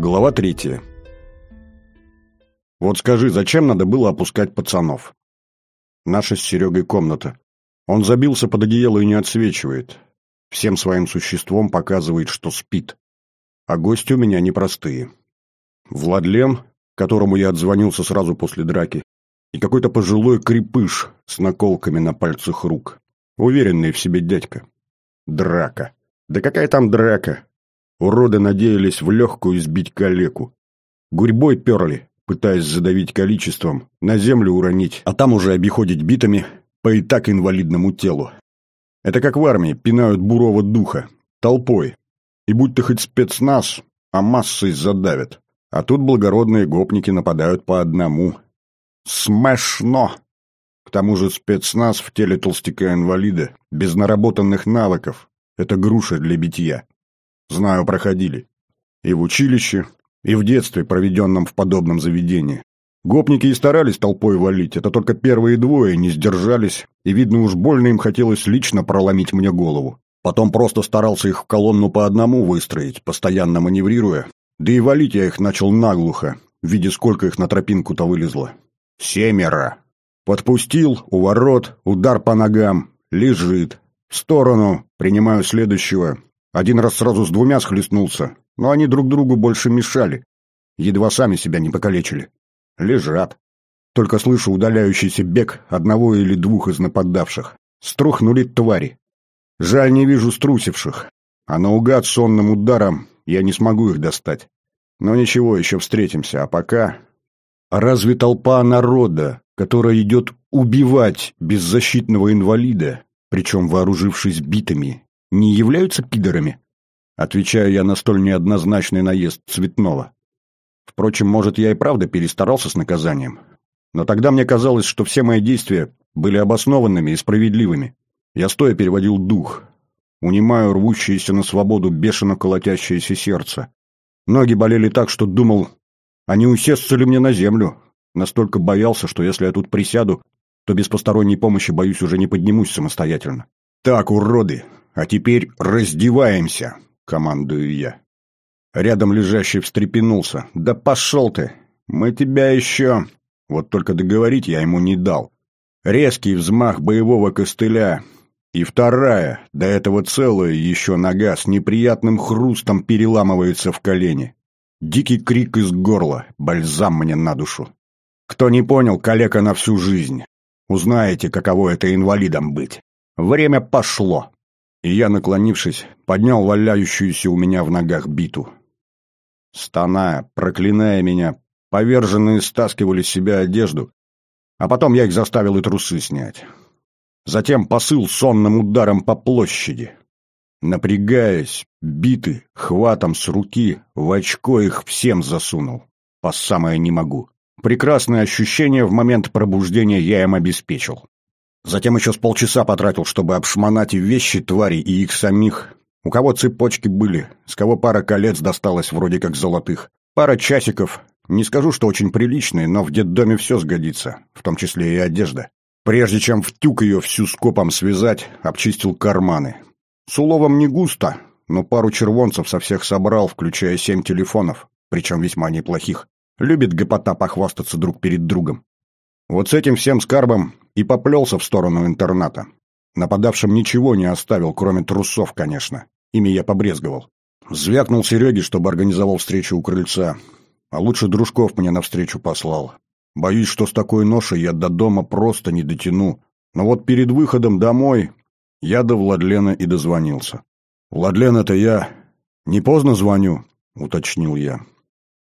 Глава третья. Вот скажи, зачем надо было опускать пацанов? Наша с Серегой комната. Он забился под одеяло и не отсвечивает. Всем своим существом показывает, что спит. А гости у меня непростые. Владлен, которому я отзвонился сразу после драки, и какой-то пожилой крепыш с наколками на пальцах рук. Уверенный в себе дядька. Драка. Да какая там драка? Уроды надеялись в легкую сбить калеку. Гурьбой перли, пытаясь задавить количеством, на землю уронить, а там уже обиходить битами по и так инвалидному телу. Это как в армии, пинают бурого духа, толпой. И будь ты хоть спецназ, а массой задавят. А тут благородные гопники нападают по одному. Смешно! К тому же спецназ в теле толстяка-инвалида, без наработанных навыков. Это груша для битья. Знаю, проходили. И в училище, и в детстве, проведенном в подобном заведении. Гопники и старались толпой валить, это только первые двое не сдержались, и, видно, уж больно им хотелось лично проломить мне голову. Потом просто старался их в колонну по одному выстроить, постоянно маневрируя. Да и валить я их начал наглухо, видя, сколько их на тропинку-то вылезло. Семеро. Подпустил, у ворот, удар по ногам, лежит. В сторону, принимаю следующего, один раз сразу с двумя схлестнулся, но они друг другу больше мешали. Едва сами себя не покалечили. Лежат. Только слышу удаляющийся бег одного или двух из нападавших. Струхнули твари. Жаль, не вижу струсивших. А наугад сонным ударом я не смогу их достать. Но ничего, еще встретимся. А пока... Разве толпа народа, которая идет убивать беззащитного инвалида, причем вооружившись битами, не являются пидорами? Отвечаю я на столь неоднозначный наезд Цветного. Впрочем, может, я и правда перестарался с наказанием. Но тогда мне казалось, что все мои действия были обоснованными и справедливыми. Я стоя переводил дух, унимаю рвущееся на свободу бешено колотящееся сердце. Ноги болели так, что думал, а не усесться ли мне на землю. Настолько боялся, что если я тут присяду, то без посторонней помощи, боюсь, уже не поднимусь самостоятельно. «Так, уроды, а теперь раздеваемся!» — командую я. Рядом лежащий встрепенулся. «Да пошел ты! Мы тебя еще...» Вот только договорить я ему не дал. Резкий взмах боевого костыля. И вторая, до этого целая еще нога с неприятным хрустом переламывается в колени. Дикий крик из горла, бальзам мне на душу. Кто не понял, калека на всю жизнь. Узнаете, каково это инвалидом быть. Время пошло. И я, наклонившись, поднял валяющуюся у меня в ногах биту. Стоная, проклиная меня, поверженные стаскивали с себя одежду, а потом я их заставил и трусы снять. Затем посыл сонным ударом по площади. Напрягаясь, биты, хватом с руки, в очко их всем засунул. По самое не могу. Прекрасное ощущение в момент пробуждения я им обеспечил. Затем еще с полчаса потратил, чтобы обшмонать вещи твари, и их самих. У кого цепочки были, с кого пара колец досталась вроде как золотых. Пара часиков. Не скажу, что очень приличные, но в детдоме все сгодится, в том числе и одежда. Прежде чем втюк ее всю скопом связать, обчистил карманы. С уловом не густо, но пару червонцев со всех собрал, включая семь телефонов, причем весьма неплохих. Любит гопота похвастаться друг перед другом. Вот с этим всем скарбом и поплелся в сторону интерната. Нападавшим ничего не оставил, кроме трусов, конечно. Ими я побрезговал. Звякнул Сереге, чтобы организовал встречу у крыльца. А лучше дружков мне навстречу послал. Боюсь, что с такой ношей я до дома просто не дотяну. Но вот перед выходом домой я до Владлена и дозвонился. «Владлен, это я. Не поздно звоню?» — уточнил я.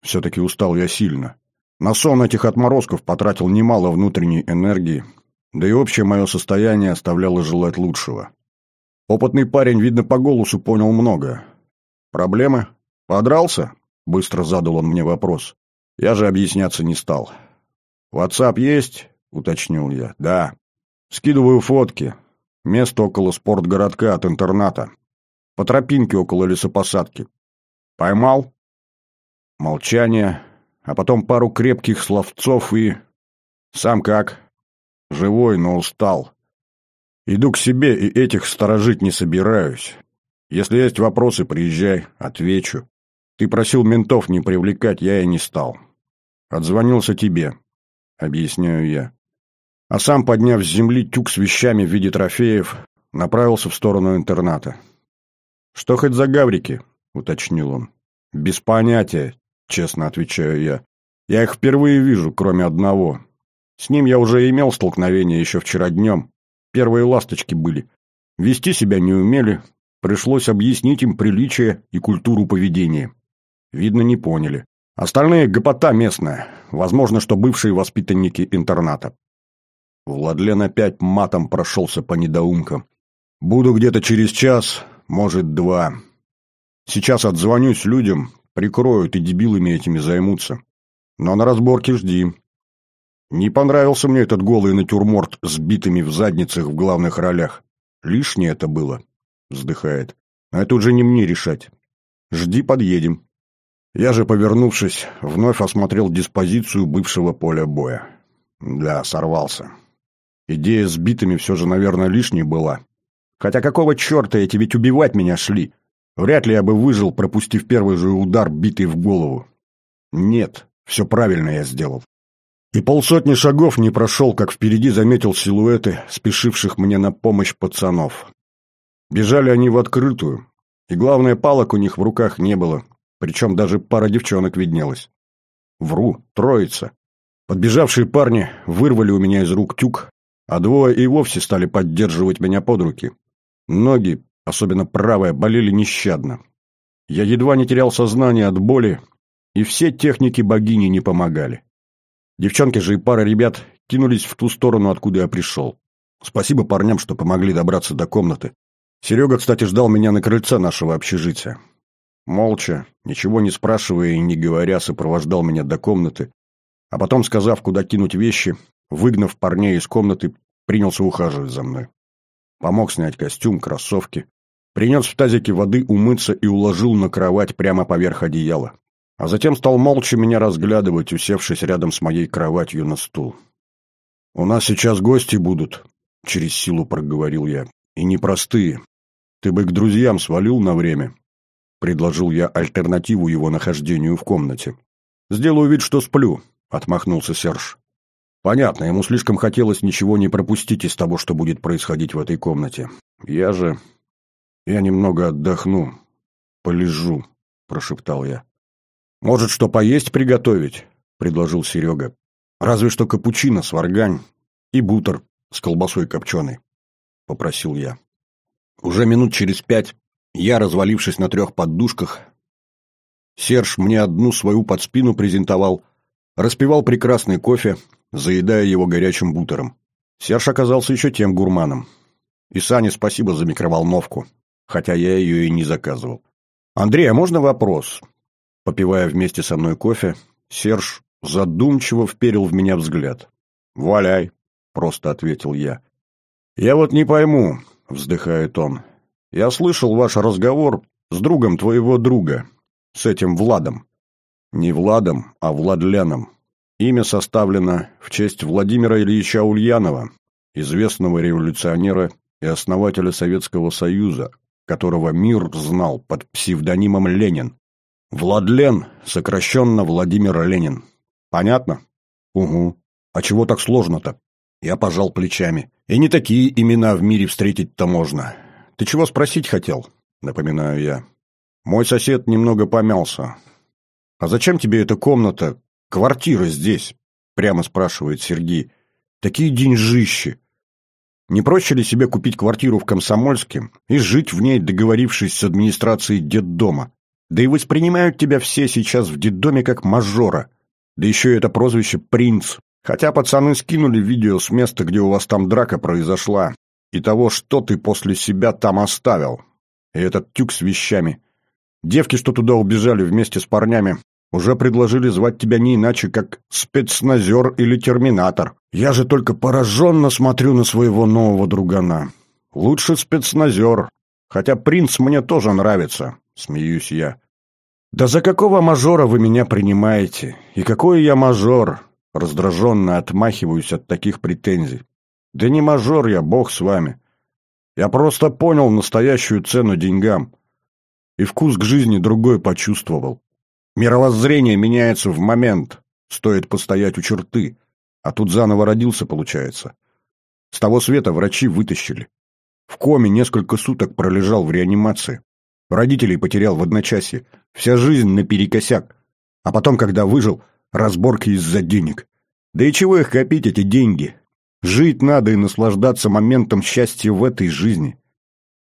Все-таки устал я сильно. На сон этих отморозков потратил немало внутренней энергии, да и общее мое состояние оставляло желать лучшего. Опытный парень, видно, по голосу понял много. «Проблемы? Подрался?» — быстро задал он мне вопрос. Я же объясняться не стал. «Ватсап есть?» — уточнил я. «Да». «Скидываю фотки. Место около спортгородка от интерната. По тропинке около лесопосадки. Поймал?» Молчание, а потом пару крепких словцов и... Сам как? Живой, но устал. Иду к себе и этих сторожить не собираюсь. Если есть вопросы, приезжай, отвечу. Ты просил ментов не привлекать, я и не стал. Отзвонился тебе, объясняю я. А сам, подняв с земли тюк с вещами в виде трофеев, направился в сторону интерната. «Что хоть за гаврики?» — уточнил он. «Без понятия», — честно отвечаю я. «Я их впервые вижу, кроме одного. С ним я уже имел столкновение еще вчера днем. Первые ласточки были. Вести себя не умели, пришлось объяснить им приличие и культуру поведения. Видно, не поняли. Остальные — гопота местная, возможно, что бывшие воспитанники интерната. Владлен опять матом прошелся по недоумкам. «Буду где-то через час, может, два. Сейчас отзвонюсь людям, прикроют и дебилами этими займутся. Но на разборке жди. Не понравился мне этот голый натюрморт с битыми в задницах в главных ролях. Лишнее это было, вздыхает. А это уже не мне решать. Жди, подъедем. Я же, повернувшись, вновь осмотрел диспозицию бывшего поля боя. Да, сорвался. Идея с битыми все же, наверное, лишней была. Хотя какого черта эти ведь убивать меня шли? Вряд ли я бы выжил, пропустив первый же удар, битый в голову. Нет, все правильно я сделал. И полсотни шагов не прошел, как впереди заметил силуэты, спешивших мне на помощь пацанов. Бежали они в открытую, и, главное, палок у них в руках не было, причем даже пара девчонок виднелась. Вру, троица. Подбежавшие парни вырвали у меня из рук тюк, а двое и вовсе стали поддерживать меня под руки. Ноги, особенно правая, болели нещадно. Я едва не терял сознание от боли, и все техники богини не помогали. Девчонки же и пара ребят кинулись в ту сторону, откуда я пришел. Спасибо парням, что помогли добраться до комнаты. Серега, кстати, ждал меня на крыльце нашего общежития. Молча, ничего не спрашивая и не говоря, сопровождал меня до комнаты, а потом, сказав, куда кинуть вещи, выгнав парней из комнаты, принялся ухаживать за мной. Помог снять костюм, кроссовки, принес в тазике воды умыться и уложил на кровать прямо поверх одеяла. А затем стал молча меня разглядывать, усевшись рядом с моей кроватью на стул. «У нас сейчас гости будут», — через силу проговорил я, — «и непростые. Ты бы к друзьям свалил на время», — предложил я альтернативу его нахождению в комнате. «Сделаю вид, что сплю», — отмахнулся Серж. Понятно, ему слишком хотелось ничего не пропустить из того, что будет происходить в этой комнате. Я же... Я немного отдохну, полежу, прошептал я. Может, что поесть приготовить? предложил Серега. Разве что капучино с варгань и бутер с колбасой копченой, попросил я. Уже минут через пять я, развалившись на трех подушках, Серж мне одну свою под спину презентовал, распивал прекрасный кофе, заедая его горячим бутером. Серж оказался еще тем гурманом. И Сане спасибо за микроволновку, хотя я ее и не заказывал. «Андрей, а можно вопрос?» Попивая вместе со мной кофе, Серж задумчиво вперил в меня взгляд. «Валяй», — просто ответил я. «Я вот не пойму», — вздыхает он. «Я слышал ваш разговор с другом твоего друга, с этим Владом». «Не Владом, а Владленом. Имя составлено в честь Владимира Ильича Ульянова, известного революционера и основателя Советского Союза, которого мир знал под псевдонимом Ленин. Владлен, сокращенно Владимир Ленин. Понятно? Угу. А чего так сложно-то? Я пожал плечами. И не такие имена в мире встретить-то можно. Ты чего спросить хотел? Напоминаю я. Мой сосед немного помялся. А зачем тебе эта комната, Квартира здесь, прямо спрашивает Сергей. Такие деньжищи. Не проще ли себе купить квартиру в Комсомольске и жить в ней, договорившись с администрацией детдома? Да и воспринимают тебя все сейчас в детдоме как мажора. Да еще и это прозвище «принц». Хотя пацаны скинули видео с места, где у вас там драка произошла, и того, что ты после себя там оставил. И этот тюк с вещами. Девки, что туда убежали вместе с парнями, уже предложили звать тебя не иначе, как спецназер или терминатор. Я же только пораженно смотрю на своего нового другана. Лучше спецназер. Хотя принц мне тоже нравится, смеюсь я. Да за какого мажора вы меня принимаете? И какой я мажор? Раздраженно отмахиваюсь от таких претензий. Да не мажор я, бог с вами. Я просто понял настоящую цену деньгам. и вкус к жизни другой почувствовал. Мировоззрение меняется в момент, стоит постоять у черты, а тут заново родился, получается. С того света врачи вытащили. В коме несколько суток пролежал в реанимации. Родителей потерял в одночасье. Вся жизнь наперекосяк. А потом, когда выжил, разборки из-за денег. Да и чего их копить, эти деньги? Жить надо и наслаждаться моментом счастья в этой жизни.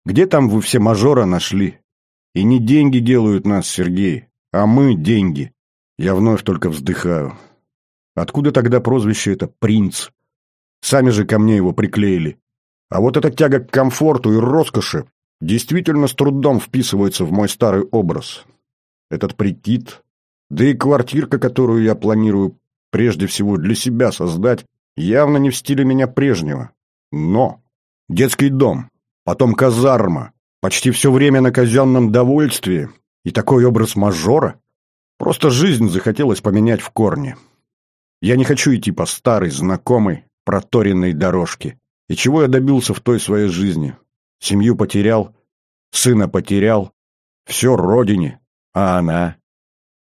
Где там вы все мажора нашли? И не деньги делают нас, Сергей, а мы деньги. Я вновь только вздыхаю. Откуда тогда прозвище это «принц»? Сами же ко мне его приклеили. А вот эта тяга к комфорту и роскоши действительно с трудом вписывается в мой старый образ. Этот прикид, да и квартирка, которую я планирую прежде всего для себя создать, явно не в стиле меня прежнего. Но детский дом, потом казарма, почти все время на казенном довольствии и такой образ мажора. Просто жизнь захотелось поменять в корне. Я не хочу идти по старой, знакомой, проторенной дорожке. И чего я добился в той своей жизни? Семью потерял, сына потерял, все родине, а она?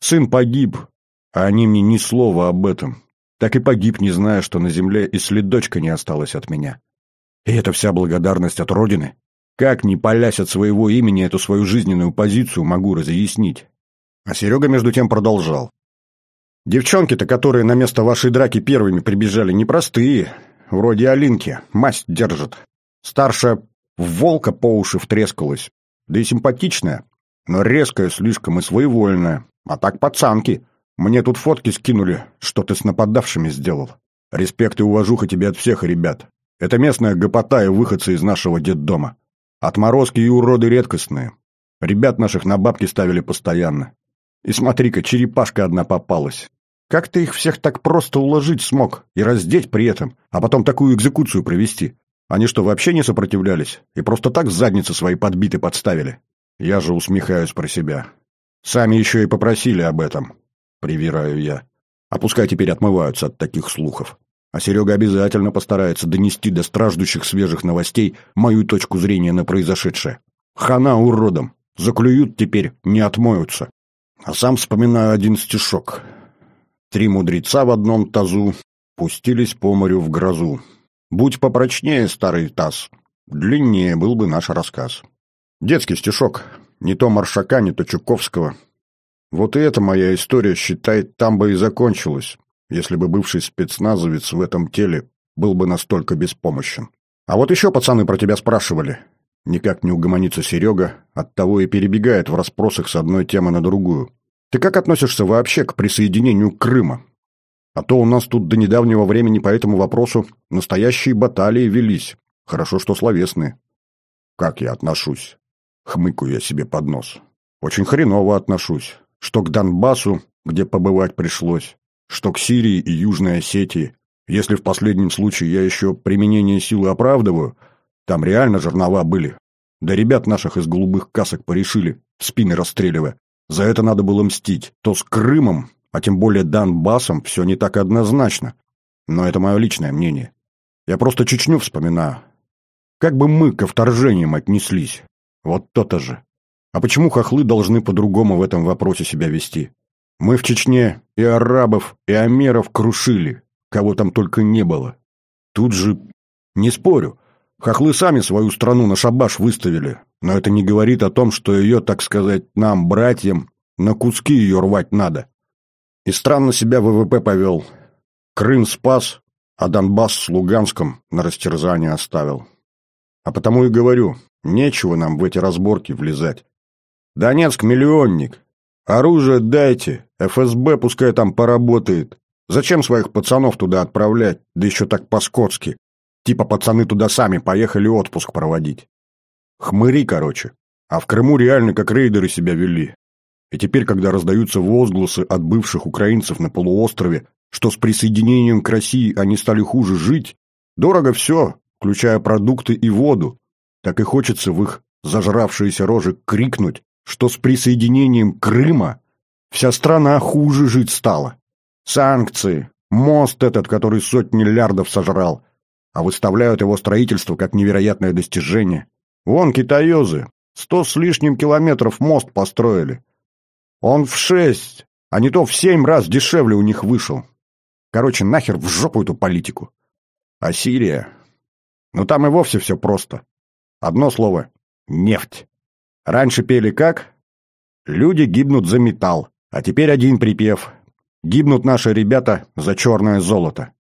Сын погиб, а они мне ни слова об этом. Так и погиб, не зная, что на земле и следочка не осталось от меня. И это вся благодарность от Родины. Как, не полясь от своего имени, эту свою жизненную позицию могу разъяснить? А Серега между тем продолжал. Девчонки-то, которые на место вашей драки первыми прибежали, непростые. Вроде Алинки, масть держит. Старшая в волка по уши втрескалась. Да и симпатичная, но резкая слишком и своевольная. А так пацанки. Мне тут фотки скинули, что ты с нападавшими сделал. Респект и уважуха тебе от всех ребят. Это местная гопота и выходцы из нашего детдома. Отморозки и уроды редкостные. Ребят наших на бабки ставили постоянно. И смотри-ка, черепашка одна попалась. Как ты их всех так просто уложить смог и раздеть при этом, а потом такую экзекуцию провести? Они что, вообще не сопротивлялись и просто так задницы свои подбиты подставили? Я же усмехаюсь про себя. Сами еще и попросили об этом, привираю я. А пускай теперь отмываются от таких слухов. А Серега обязательно постарается донести до страждущих свежих новостей мою точку зрения на произошедшее. Хана уродом. Заклюют теперь, не отмоются. А сам вспоминаю один стишок. Три мудреца в одном тазу пустились по морю в грозу. Будь попрочнее, старый таз, длиннее был бы наш рассказ. Детский стишок, не то Маршака, не то Чуковского. Вот и эта моя история, считай, там бы и закончилась, если бы бывший спецназовец в этом теле был бы настолько беспомощен. А вот еще пацаны про тебя спрашивали. Никак не угомонится Серега, оттого и перебегает в расспросах с одной темы на другую. Ты как относишься вообще к присоединению Крыма? А то у нас тут до недавнего времени по этому вопросу настоящие баталии велись. Хорошо, что словесные. Как я отношусь? Хмыкаю я себе под нос. Очень хреново отношусь. Что к Донбассу, где побывать пришлось, что к Сирии и Южной Осетии. Если в последнем случае я еще применение силы оправдываю, там реально жернова были. Да ребят наших из голубых касок порешили, спины расстреливая. За это надо было мстить. То с Крымом, а тем более Донбассом, все не так однозначно. Но это мое личное мнение. Я просто Чечню вспоминаю. Как бы мы ко вторжениям отнеслись? Вот то-то же. А почему хохлы должны по-другому в этом вопросе себя вести? Мы в Чечне и арабов, и амеров крушили, кого там только не было. Тут же, не спорю, хохлы сами свою страну на шабаш выставили, но это не говорит о том, что ее, так сказать, нам, братьям, на куски ее рвать надо. И странно себя ВВП повел. Крым спас, а Донбасс с Луганском на растерзание оставил. А потому и говорю, нечего нам в эти разборки влезать. Донецк — миллионник. Оружие дайте, ФСБ пускай там поработает. Зачем своих пацанов туда отправлять, да еще так по-скотски? Типа пацаны туда сами поехали отпуск проводить. Хмыри, короче. А в Крыму реально как рейдеры себя вели. И теперь, когда раздаются возгласы от бывших украинцев на полуострове, что с присоединением к России они стали хуже жить, дорого все, включая продукты и воду, так и хочется в их зажравшиеся рожи крикнуть, что с присоединением Крыма вся страна хуже жить стала. Санкции, мост этот, который сотни миллиардов сожрал, а выставляют его строительство как невероятное достижение. Вон китаёзы Сто с лишним километров мост построили. Он в шесть, а не то в семь раз дешевле у них вышел. Короче, нахер в жопу эту политику. А Сирия? Ну там и вовсе все просто. Одно слово — нефть. Раньше пели как? Люди гибнут за металл, а теперь один припев. Гибнут наши ребята за черное золото.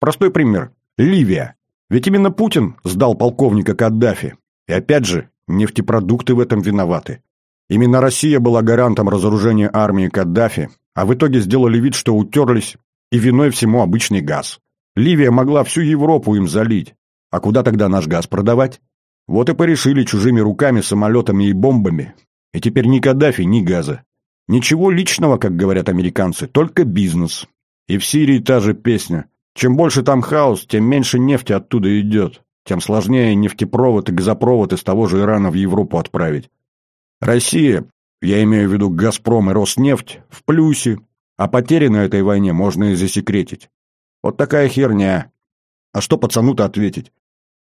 Простой пример. Ливия. Ведь именно Путин сдал полковника Каддафи. И опять же, нефтепродукты в этом виноваты. Именно Россия была гарантом разоружения армии Каддафи, а в итоге сделали вид, что утерлись, и виной всему обычный газ. Ливия могла всю Европу им залить. А куда тогда наш газ продавать? Вот и порешили чужими руками, самолетами и бомбами. И теперь ни Каддафи, ни газа. Ничего личного, как говорят американцы, только бизнес. И в Сирии та же песня. Чем больше там хаос, тем меньше нефти оттуда идет. Тем сложнее нефтепровод и газопровод из того же Ирана в Европу отправить. Россия, я имею в виду «Газпром» и «Роснефть», в плюсе, а потери на этой войне можно и засекретить. Вот такая херня. А что пацану-то ответить?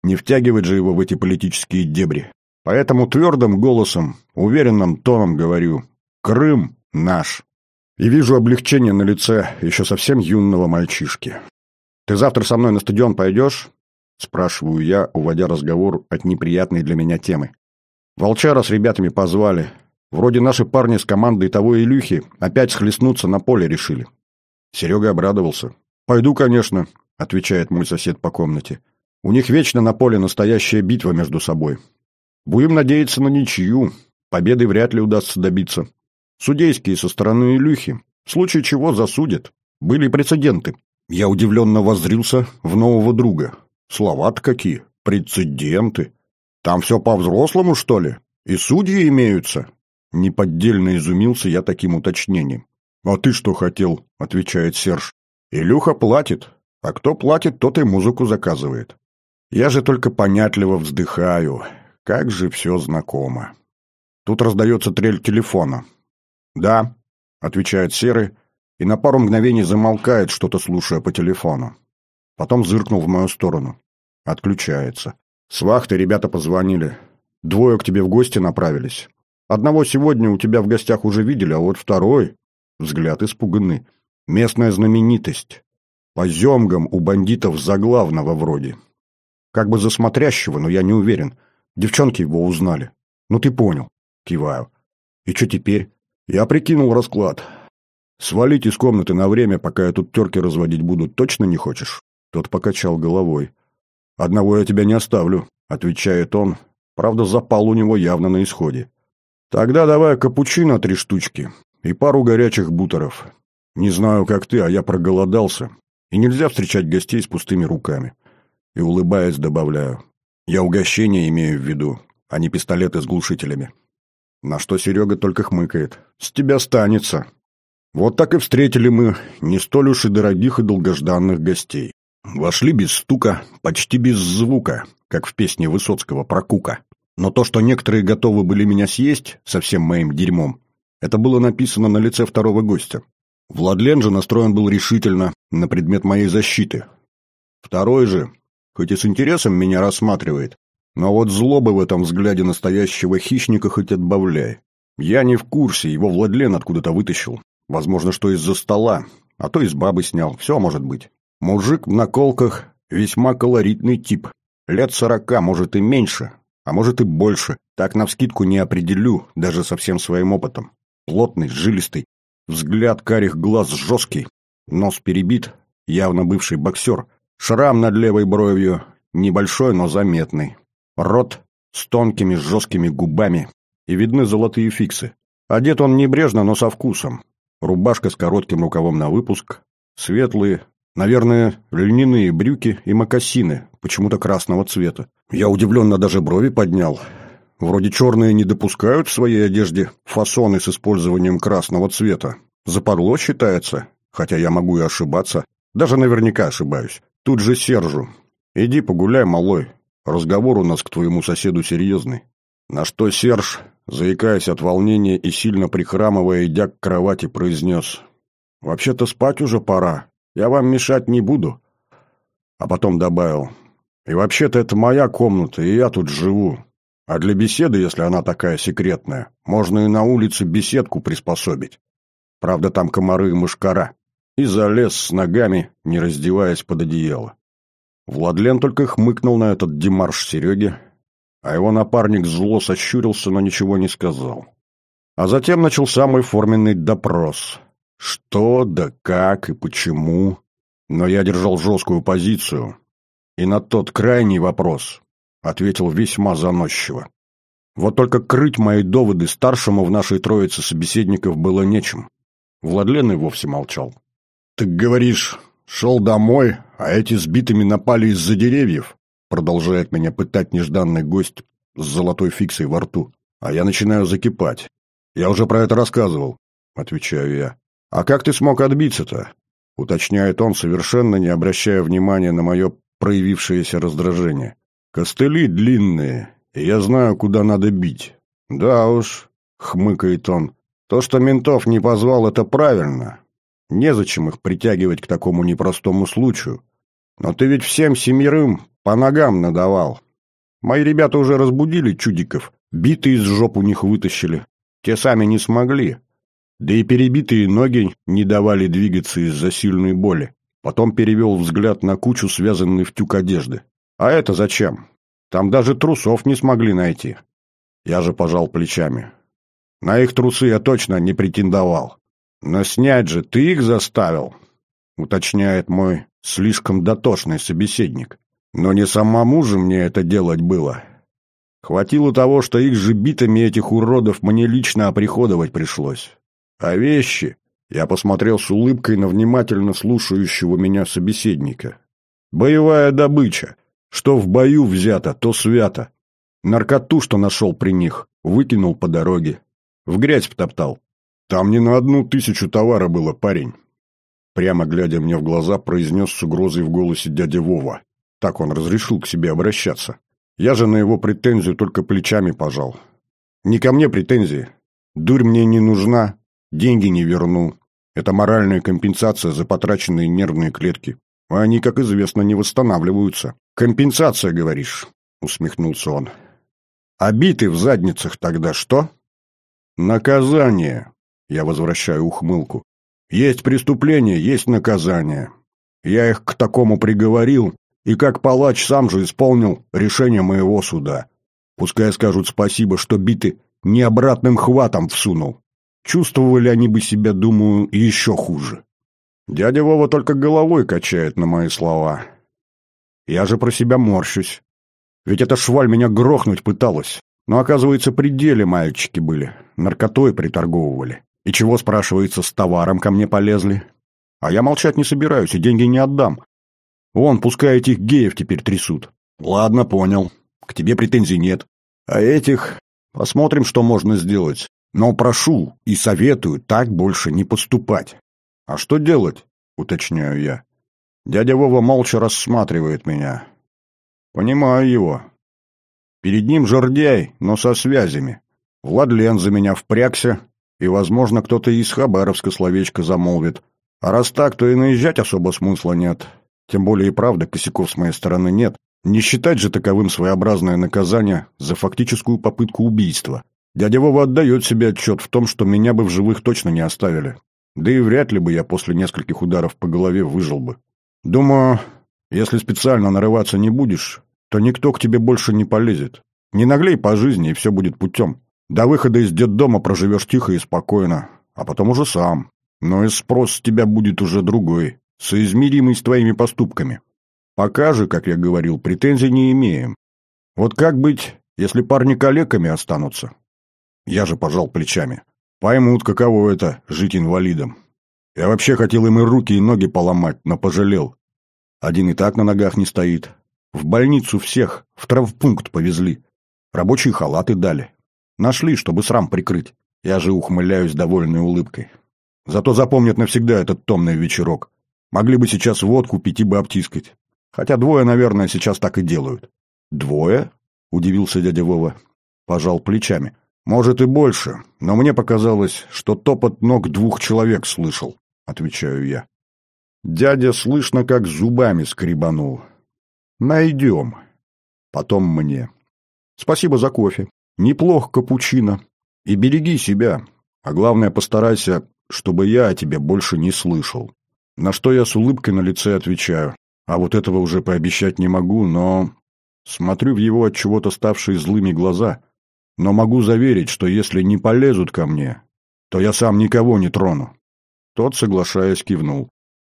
Не втягивать же его в эти политические дебри. Поэтому твердым голосом, уверенным тоном говорю «Крым наш». И вижу облегчение на лице еще совсем юного мальчишки. «Ты завтра со мной на стадион пойдешь?» — спрашиваю я, уводя разговор от неприятной для меня темы. Волчара с ребятами позвали. Вроде наши парни с командой того Илюхи опять схлестнуться на поле решили. Серега обрадовался. «Пойду, конечно», — отвечает мой сосед по комнате. «У них вечно на поле настоящая битва между собой. Будем надеяться на ничью. Победы вряд ли удастся добиться. Судейские со стороны Илюхи. В случае чего засудят. Были прецеденты. Я удивленно воззрился в нового друга. Слова-то какие. Прецеденты. Там все по-взрослому, что ли? И судьи имеются?» Неподдельно изумился я таким уточнением. «А ты что хотел?» — отвечает Серж. «Илюха платит, а кто платит, тот и музыку заказывает. Я же только понятливо вздыхаю. Как же все знакомо». Тут раздается трель телефона. «Да», — отвечает Серый, и на пару мгновений замолкает, что-то слушая по телефону. Потом зыркнул в мою сторону. Отключается. С вахты ребята позвонили. Двое к тебе в гости направились. Одного сегодня у тебя в гостях уже видели, а вот второй... Взгляд испуганный. Местная знаменитость. По земгам у бандитов заглавного вроде. Как бы за смотрящего, но я не уверен. Девчонки его узнали. Ну ты понял. Киваю. И что теперь? Я прикинул расклад. Свалить из комнаты на время, пока я тут терки разводить буду, точно не хочешь? Тот покачал головой. «Одного я тебя не оставлю», — отвечает он. Правда, запал у него явно на исходе. «Тогда давай капучино три штучки и пару горячих бутеров. Не знаю, как ты, а я проголодался, и нельзя встречать гостей с пустыми руками». И, улыбаясь, добавляю. «Я угощение имею в виду, а не пистолеты с глушителями». На что Серега только хмыкает. «С тебя станется». Вот так и встретили мы не столь уж и дорогих и долгожданных гостей. Вошли без стука, почти без звука, как в песне Высоцкого про Кука. Но то, что некоторые готовы были меня съесть со всем моим дерьмом, это было написано на лице второго гостя. Владлен же настроен был решительно на предмет моей защиты. Второй же, хоть и с интересом меня рассматривает, но вот злобы в этом взгляде настоящего хищника хоть отбавляй. Я не в курсе, его Владлен откуда-то вытащил. Возможно, что из-за стола, а то из бабы снял, все может быть. Мужик в наколках весьма колоритный тип. Лет сорока, может и меньше, а может и больше. Так навскидку не определю, даже со всем своим опытом. Плотный, жилистый, взгляд карих глаз жесткий, нос перебит, явно бывший боксер, шрам над левой бровью, небольшой, но заметный. Рот с тонкими жесткими губами, и видны золотые фиксы. Одет он небрежно, но со вкусом. Рубашка с коротким рукавом на выпуск, светлые, Наверное, льняные брюки и мокасины, почему-то красного цвета. Я удивленно даже брови поднял. Вроде черные не допускают в своей одежде фасоны с использованием красного цвета. Западло считается, хотя я могу и ошибаться. Даже наверняка ошибаюсь. Тут же Сержу. Иди погуляй, малой. Разговор у нас к твоему соседу серьезный. На что Серж, заикаясь от волнения и сильно прихрамывая, идя к кровати, произнес. «Вообще-то спать уже пора. Я вам мешать не буду. А потом добавил. И вообще-то это моя комната, и я тут живу. А для беседы, если она такая секретная, можно и на улице беседку приспособить. Правда, там комары и мышкара. И залез с ногами, не раздеваясь под одеяло. Владлен только хмыкнул на этот демарш Сереги, а его напарник зло сощурился, но ничего не сказал. А затем начал самый форменный допрос. Что, да как и почему. Но я держал жесткую позицию. И на тот крайний вопрос ответил весьма заносчиво. Вот только крыть мои доводы старшему в нашей троице собеседников было нечем. Владлен и вовсе молчал. «Так говоришь, шел домой, а эти сбитыми напали из-за деревьев?» Продолжает меня пытать нежданный гость с золотой фиксой во рту. А я начинаю закипать. «Я уже про это рассказывал», — отвечаю я. «А как ты смог отбиться-то?» — уточняет он, совершенно не обращая внимания на мое проявившееся раздражение. Костыли длинные, и я знаю, куда надо бить. Да уж, хмыкает он. То, что ментов не позвал, это правильно. Незачем их притягивать к такому непростому случаю. Но ты ведь всем семерым по ногам надавал. Мои ребята уже разбудили чудиков, биты из жоп у них вытащили. Те сами не смогли. Да и перебитые ноги не давали двигаться из-за сильной боли. Потом перевел взгляд на кучу, связанной в тюк одежды. А это зачем? Там даже трусов не смогли найти. Я же пожал плечами. На их трусы я точно не претендовал. Но снять же ты их заставил, уточняет мой слишком дотошный собеседник. Но не самому же мне это делать было. Хватило того, что их же битами этих уродов мне лично оприходовать пришлось. А вещи... Я посмотрел с улыбкой на внимательно слушающего меня собеседника. Боевая добыча. Что в бою взято, то свято. Наркоту, что нашел при них, выкинул по дороге. В грязь втоптал. Там не на одну тысячу товара было, парень. Прямо глядя мне в глаза, произнес с угрозой в голосе дядя Вова. Так он разрешил к себе обращаться. Я же на его претензию только плечами пожал. Не ко мне претензии. Дурь мне не нужна, деньги не верну. Это моральная компенсация за потраченные нервные клетки. А они, как известно, не восстанавливаются. «Компенсация, говоришь?» — усмехнулся он. «А биты в задницах тогда что?» «Наказание», — я возвращаю ухмылку. «Есть преступление, есть наказание. Я их к такому приговорил, и как палач сам же исполнил решение моего суда. Пускай скажут спасибо, что биты не обратным хватом всунул. Чувствовали они бы себя, думаю, еще хуже». Дядя Вова только головой качает на мои слова. Я же про себя морщусь. Ведь эта шваль меня грохнуть пыталась. Но, оказывается, при деле мальчики были. Наркотой приторговывали. И чего, спрашивается, с товаром ко мне полезли? А я молчать не собираюсь и деньги не отдам. Вон, пускай этих геев теперь трясут. Ладно, понял. К тебе претензий нет. А этих... Посмотрим, что можно сделать. Но прошу и советую так больше не поступать. А что делать? Уточняю я. Дядя Вова молча рассматривает меня. Понимаю его. Перед ним жердяй, но со связями. Владлен за меня впрягся, и, возможно, кто-то из Хабаровска словечко замолвит. А раз так, то и наезжать особо смысла нет. Тем более и правда, косяков с моей стороны нет. Не считать же таковым своеобразное наказание за фактическую попытку убийства. Дядя Вова отдает себе отчет в том, что меня бы в живых точно не оставили. Да и вряд ли бы я после нескольких ударов по голове выжил бы. Думаю, если специально нарываться не будешь, то никто к тебе больше не полезет. Не наглей по жизни, и все будет путем. До выхода из детдома проживешь тихо и спокойно, а потом уже сам. Но и спрос с тебя будет уже другой, соизмеримый с твоими поступками. Пока же, как я говорил, претензий не имеем. Вот как быть, если парни калеками останутся? Я же пожал плечами. Поймут, каково это — жить инвалидом. Я вообще хотел им и руки, и ноги поломать, но пожалел. Один и так на ногах не стоит. В больницу всех, в травпункт повезли. Рабочие халаты дали. Нашли, чтобы срам прикрыть. Я же ухмыляюсь довольной улыбкой. Зато запомнят навсегда этот томный вечерок. Могли бы сейчас водку пить и бы обтискать. Хотя двое, наверное, сейчас так и делают. «Двое?» — удивился дядя Вова. Пожал плечами. «Может и больше, но мне показалось, что топот ног двух человек слышал», — отвечаю я. Дядя слышно, как зубами скребанул. «Найдем. Потом мне. Спасибо за кофе. Неплохо капучино. И береги себя. А главное, постарайся, чтобы я о тебе больше не слышал. На что я с улыбкой на лице отвечаю. А вот этого уже пообещать не могу, но... Смотрю в его от чего-то ставшие злыми глаза. Но могу заверить, что если не полезут ко мне, то я сам никого не трону. Тот, соглашаясь, кивнул.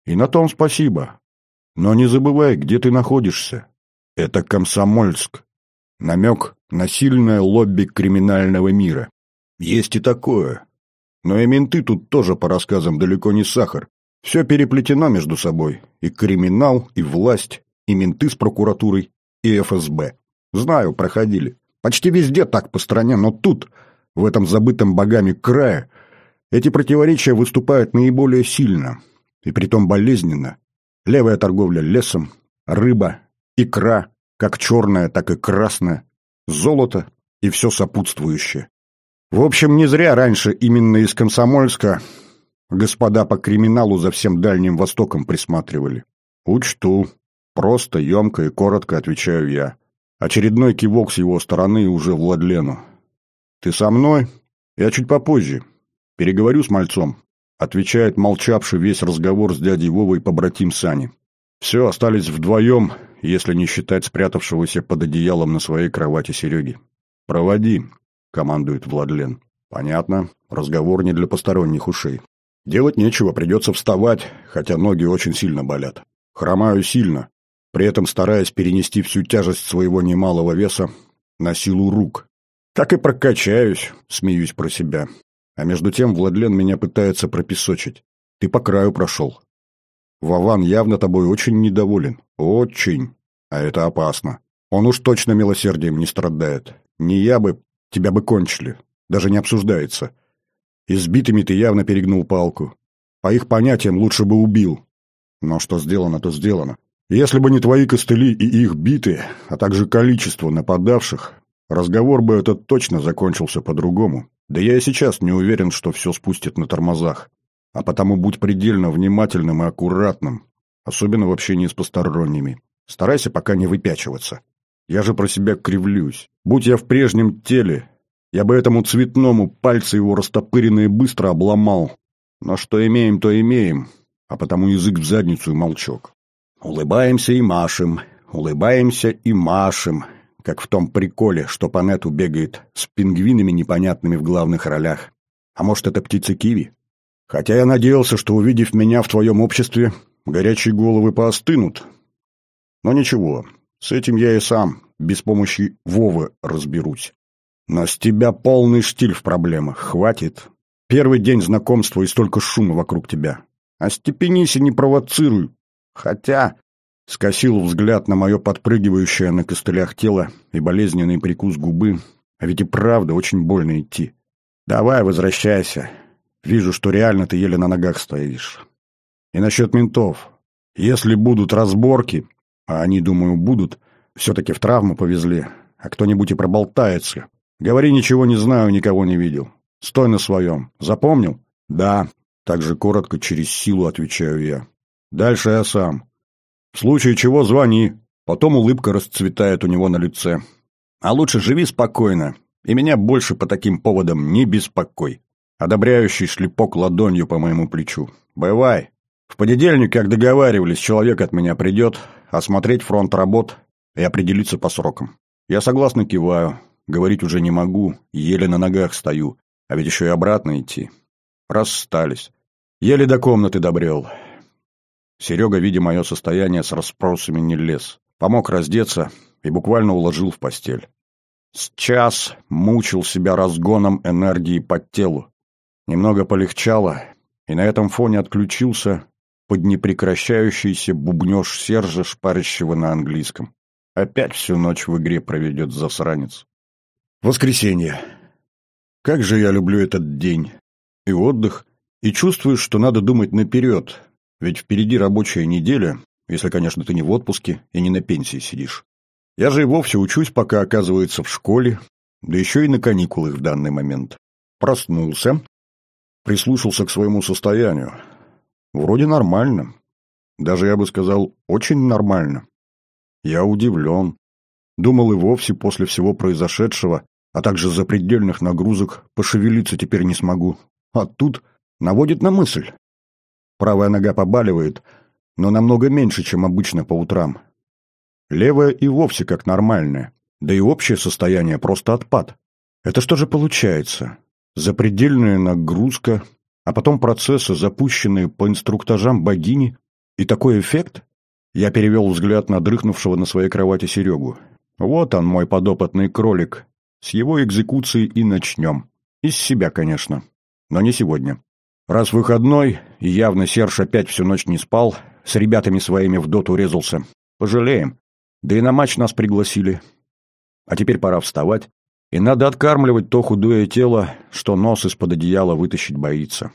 И на том спасибо. Но не забывай, где ты находишься. Это Комсомольск. Намек на сильное лобби криминального мира. Есть и такое. Но и менты тут тоже, по рассказам, далеко не сахар. Все переплетено между собой. И криминал, и власть, и менты с прокуратурой, и ФСБ. Знаю, проходили. Почти везде так по стране, но тут, в этом забытом богами крае, эти противоречия выступают наиболее сильно, и притом болезненно. Левая торговля лесом, рыба, икра, как черная, так и красная, золото и все сопутствующее. В общем, не зря раньше именно из Комсомольска господа по криминалу за всем Дальним Востоком присматривали. Учту. Просто, емко и коротко отвечаю я. Очередной кивок с его стороны уже Владлену. «Ты со мной? Я чуть попозже. Переговорю с мальцом», — отвечает молчавший весь разговор с дядей Вовой побратим Сани. Все, остались вдвоем, если не считать спрятавшегося под одеялом на своей кровати Сереги. «Проводи», — командует Владлен. «Понятно. Разговор не для посторонних ушей. Делать нечего, придется вставать, хотя ноги очень сильно болят. Хромаю сильно, при этом стараясь перенести всю тяжесть своего немалого веса на силу рук. Так и прокачаюсь, смеюсь про себя. А между тем Владлен меня пытается пропесочить. Ты по краю прошел. Вован явно тобой очень недоволен. Очень. А это опасно. Он уж точно милосердием не страдает. Не я бы, тебя бы кончили. Даже не обсуждается. Избитыми ты явно перегнул палку. По их понятиям лучше бы убил. Но что сделано, то сделано. Если бы не твои костыли и их биты, а также количество нападавших, разговор бы этот точно закончился по-другому. Да я и сейчас не уверен, что все спустит на тормозах. А потому будь предельно внимательным и аккуратным, особенно в общении с посторонними. Старайся пока не выпячиваться. Я же про себя кривлюсь. Будь я в прежнем теле, я бы этому цветному пальцы его растопыренные быстро обломал. Но что имеем, то имеем, а потому язык в задницу и молчок. Улыбаемся и машем, улыбаемся и машем, как в том приколе, что по нету бегает с пингвинами непонятными в главных ролях. А может, это птица киви? Хотя я надеялся, что, увидев меня в твоем обществе, горячие головы поостынут. Но ничего, с этим я и сам, без помощи Вовы, разберусь. Но с тебя полный штиль в проблемах, хватит. Первый день знакомства и столько шума вокруг тебя. Остепенись и не провоцируй. Хотя... Скосил взгляд на мое подпрыгивающее на костылях тело и болезненный прикус губы. А ведь и правда очень больно идти. Давай, возвращайся. Вижу, что реально ты еле на ногах стоишь. И насчет ментов. Если будут разборки, а они, думаю, будут, все-таки в травму повезли, а кто-нибудь и проболтается. Говори, ничего не знаю, никого не видел. Стой на своем. Запомнил? Да. Так же коротко, через силу отвечаю я. Дальше я сам. В случае чего звони. Потом улыбка расцветает у него на лице. А лучше живи спокойно, и меня больше по таким поводам не беспокой. Одобряющий шлепок ладонью по моему плечу. Бывай. В понедельник, как договаривались, человек от меня придет, осмотреть фронт работ и определиться по срокам. Я согласно киваю. Говорить уже не могу, еле на ногах стою, а ведь еще и обратно идти. Расстались. Еле до комнаты добрел. Серега, видя мое состояние, с расспросами не лез. Помог раздеться и буквально уложил в постель. С час мучил себя разгоном энергии по телу. Немного полегчало, и на этом фоне отключился под непрекращающийся бубнеж Сержа, шпарящего на английском. Опять всю ночь в игре проведет засранец. Воскресенье. Как же я люблю этот день. И отдых, и чувствую, что надо думать наперед, ведь впереди рабочая неделя, если, конечно, ты не в отпуске и не на пенсии сидишь. Я же и вовсе учусь, пока оказывается в школе, да еще и на каникулах в данный момент. Проснулся, прислушался к своему состоянию. Вроде нормально. Даже, я бы сказал, очень нормально. Я удивлен. Думал и вовсе после всего произошедшего, а также запредельных нагрузок, пошевелиться теперь не смогу. А тут наводит на мысль. Правая нога побаливает, но намного меньше, чем обычно по утрам. Левая и вовсе как нормальная, да и общее состояние просто отпад. Это что же получается? Запредельная нагрузка, а потом процессы, запущенные по инструктажам богини, и такой эффект? Я перевел взгляд на дрыхнувшего на своей кровати Серегу. Вот он, мой подопытный кролик. С его экзекуции и начнем. Из себя, конечно. Но не сегодня. Раз выходной, и явно Серж опять всю ночь не спал, с ребятами своими в доту резался. Пожалеем. Да и на матч нас пригласили. А теперь пора вставать. И надо откармливать то худое тело, что нос из-под одеяла вытащить боится.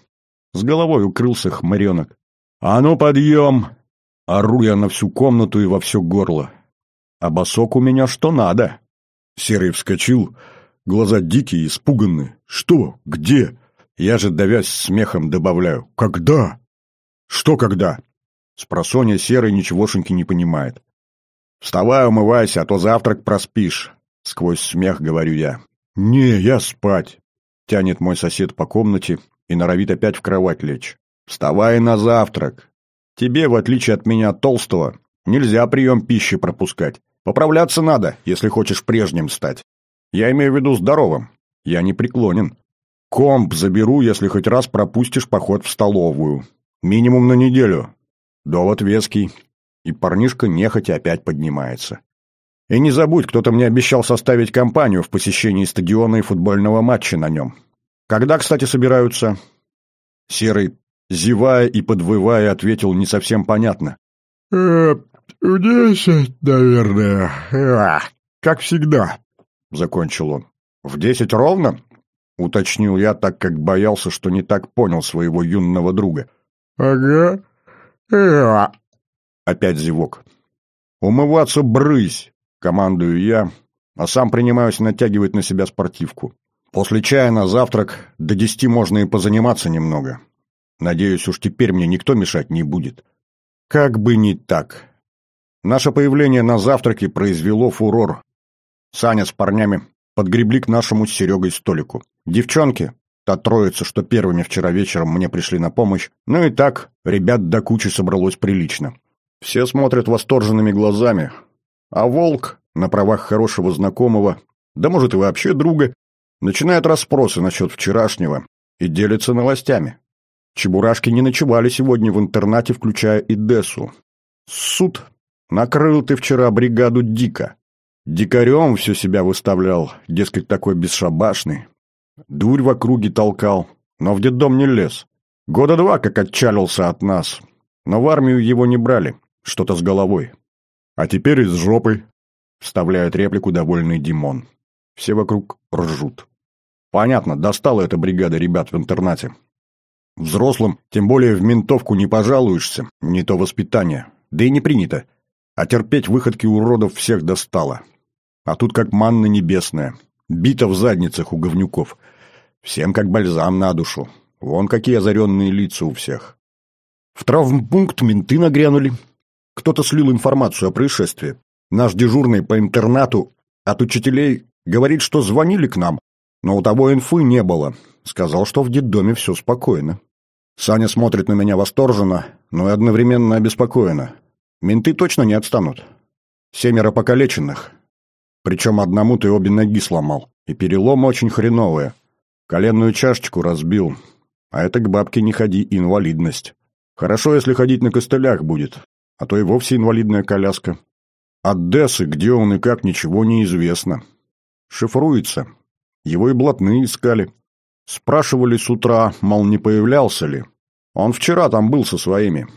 С головой укрылся хмыренок. «А ну, подъем!» Ору я на всю комнату и во все горло. А босок у меня что надо. Серый вскочил, глаза дикие, испуганные. «Что? Где?» Я же, давясь смехом, добавляю. «Когда?» «Что когда?» Спросонья Серый ничегошеньки не понимает. «Вставай, умывайся, а то завтрак проспишь», — сквозь смех говорю я. «Не, я спать», — тянет мой сосед по комнате и норовит опять в кровать лечь. «Вставай на завтрак. Тебе, в отличие от меня толстого, нельзя прием пищи пропускать. Поправляться надо, если хочешь прежним стать. Я имею в виду здоровым. Я не преклонен. Комп заберу, если хоть раз пропустишь поход в столовую. Минимум на неделю. Довод веский. И парнишка нехотя опять поднимается. И не забудь, кто-то мне обещал составить компанию в посещении стадиона и футбольного матча на нем. Когда, кстати, собираются? Серый, зевая и подвывая, ответил не совсем понятно. «Э, «В десять, наверное. Э, как всегда», — закончил он. «В десять ровно?» уточнил я, так как боялся, что не так понял своего юного друга. «Ага. Э Опять зевок. «Умываться брысь!» — командую я, а сам принимаюсь натягивать на себя спортивку. После чая на завтрак до десяти можно и позаниматься немного. Надеюсь, уж теперь мне никто мешать не будет. Как бы не так. Наше появление на завтраке произвело фурор. Саня с парнями подгребли к нашему с Серегой столику. Девчонки, та троица, что первыми вчера вечером мне пришли на помощь, ну и так, ребят до кучи собралось прилично. Все смотрят восторженными глазами, а волк, на правах хорошего знакомого, да может и вообще друга, начинает расспросы насчет вчерашнего и делится новостями. Чебурашки не ночевали сегодня в интернате, включая и Дессу. Суд накрыл ты вчера бригаду Дика. Дикарем все себя выставлял, дескать, такой бесшабашный. Дурь в округе толкал, но в детдом не лез. Года два как отчалился от нас, но в армию его не брали, что-то с головой. А теперь из жопы, вставляет реплику довольный Димон. Все вокруг ржут. Понятно, достала эта бригада ребят в интернате. Взрослым, тем более в ментовку не пожалуешься, не то воспитание, да и не принято. А терпеть выходки уродов всех достало. А тут как манна небесная. Бита в задницах у говнюков. Всем как бальзам на душу. Вон какие озаренные лица у всех. В травмпункт менты нагрянули. Кто-то слил информацию о происшествии. Наш дежурный по интернату от учителей говорит, что звонили к нам, но у того инфы не было. Сказал, что в детдоме все спокойно. Саня смотрит на меня восторженно, но и одновременно обеспокоенно. Менты точно не отстанут. Семеро покалеченных, причем одному ты обе ноги сломал. И перелом очень хреновые. Коленную чашечку разбил. А это к бабке не ходи, инвалидность. Хорошо, если ходить на костылях будет. А то и вовсе инвалидная коляска. От Дессы, где он и как, ничего не известно. Шифруется. Его и блатные искали. Спрашивали с утра, мол, не появлялся ли. Он вчера там был со своими.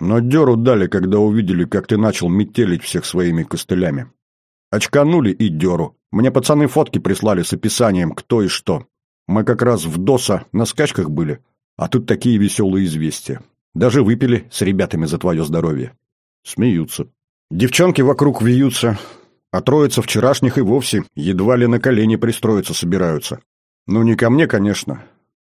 Но дёру дали, когда увидели, как ты начал метелить всех своими костылями. Очканули и дёру. Мне пацаны фотки прислали с описанием, кто и что. Мы как раз в ДОСа на скачках были, а тут такие веселые известия. Даже выпили с ребятами за твое здоровье. Смеются. Девчонки вокруг вьются, а троица вчерашних и вовсе едва ли на колени пристроиться собираются. Ну, не ко мне, конечно,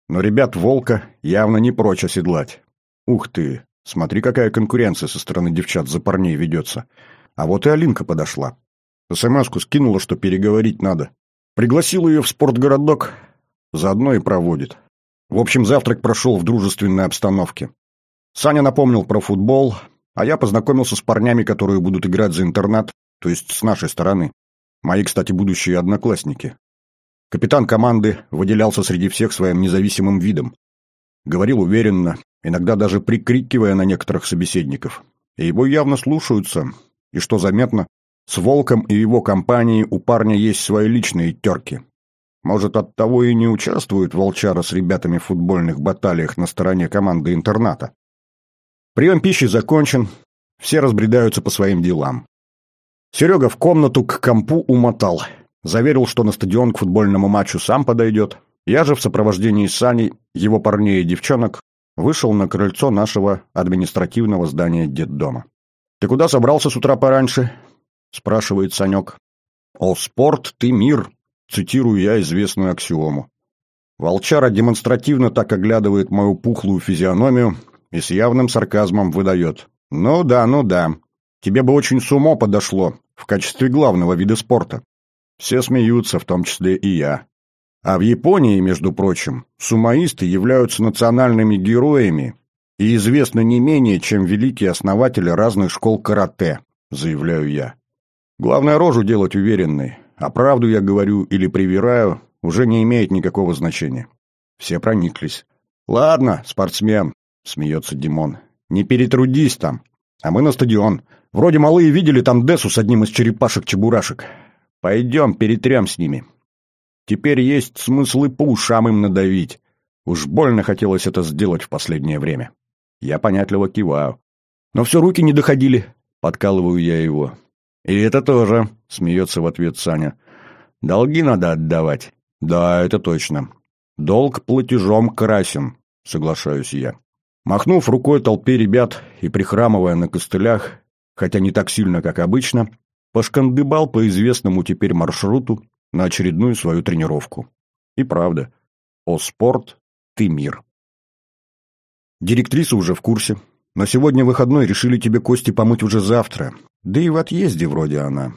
но ребят Волка явно не прочь оседлать. Ух ты, смотри, какая конкуренция со стороны девчат за парней ведется. А вот и Алинка подошла. СМС-ку скинула, что переговорить надо. Пригласил ее в спортгородок, заодно и проводит. В общем, завтрак прошел в дружественной обстановке. Саня напомнил про футбол, а я познакомился с парнями, которые будут играть за интернат, то есть с нашей стороны. Мои, кстати, будущие одноклассники. Капитан команды выделялся среди всех своим независимым видом. Говорил уверенно, иногда даже прикрикивая на некоторых собеседников. И его явно слушаются, и, что заметно, с Волком и его компанией у парня есть свои личные терки. Может, оттого и не участвует Волчара с ребятами в футбольных баталиях на стороне команды интерната. Прием пищи закончен, все разбредаются по своим делам. Серега в комнату к компу умотал. Заверил, что на стадион к футбольному матчу сам подойдет. Я же в сопровождении Сани, его парней и девчонок, вышел на крыльцо нашего административного здания детдома. «Ты куда собрался с утра пораньше?» — спрашивает Санек. «О, спорт, ты мир!» — цитирую я известную аксиому. Волчара демонстративно так оглядывает мою пухлую физиономию и с явным сарказмом выдает. «Ну да, ну да. Тебе бы очень сумо подошло в качестве главного вида спорта. Все смеются, в том числе и я. А в Японии, между прочим, сумоисты являются национальными героями и известны не менее, чем великие основатели разных школ карате, заявляю я. Главное рожу делать уверенной, а правду я говорю или привираю, уже не имеет никакого значения. Все прониклись. «Ладно, спортсмен», — смеется Димон, — «не перетрудись там. А мы на стадион. Вроде малые видели там Десу с одним из черепашек-чебурашек. Пойдем, перетрем с ними. Теперь есть смысл и по ушам им надавить. Уж больно хотелось это сделать в последнее время. Я понятливо киваю. Но все руки не доходили. Подкалываю я его. И это тоже, смеется в ответ Саня. Долги надо отдавать. Да, это точно. Долг платежом красен, соглашаюсь я. Махнув рукой толпе ребят и прихрамывая на костылях, хотя не так сильно, как обычно, пошкандыбал по известному теперь маршруту на очередную свою тренировку. И правда, о спорт, ты мир. Директриса уже в курсе. Но сегодня выходной решили тебе кости помыть уже завтра. Да и в отъезде вроде она.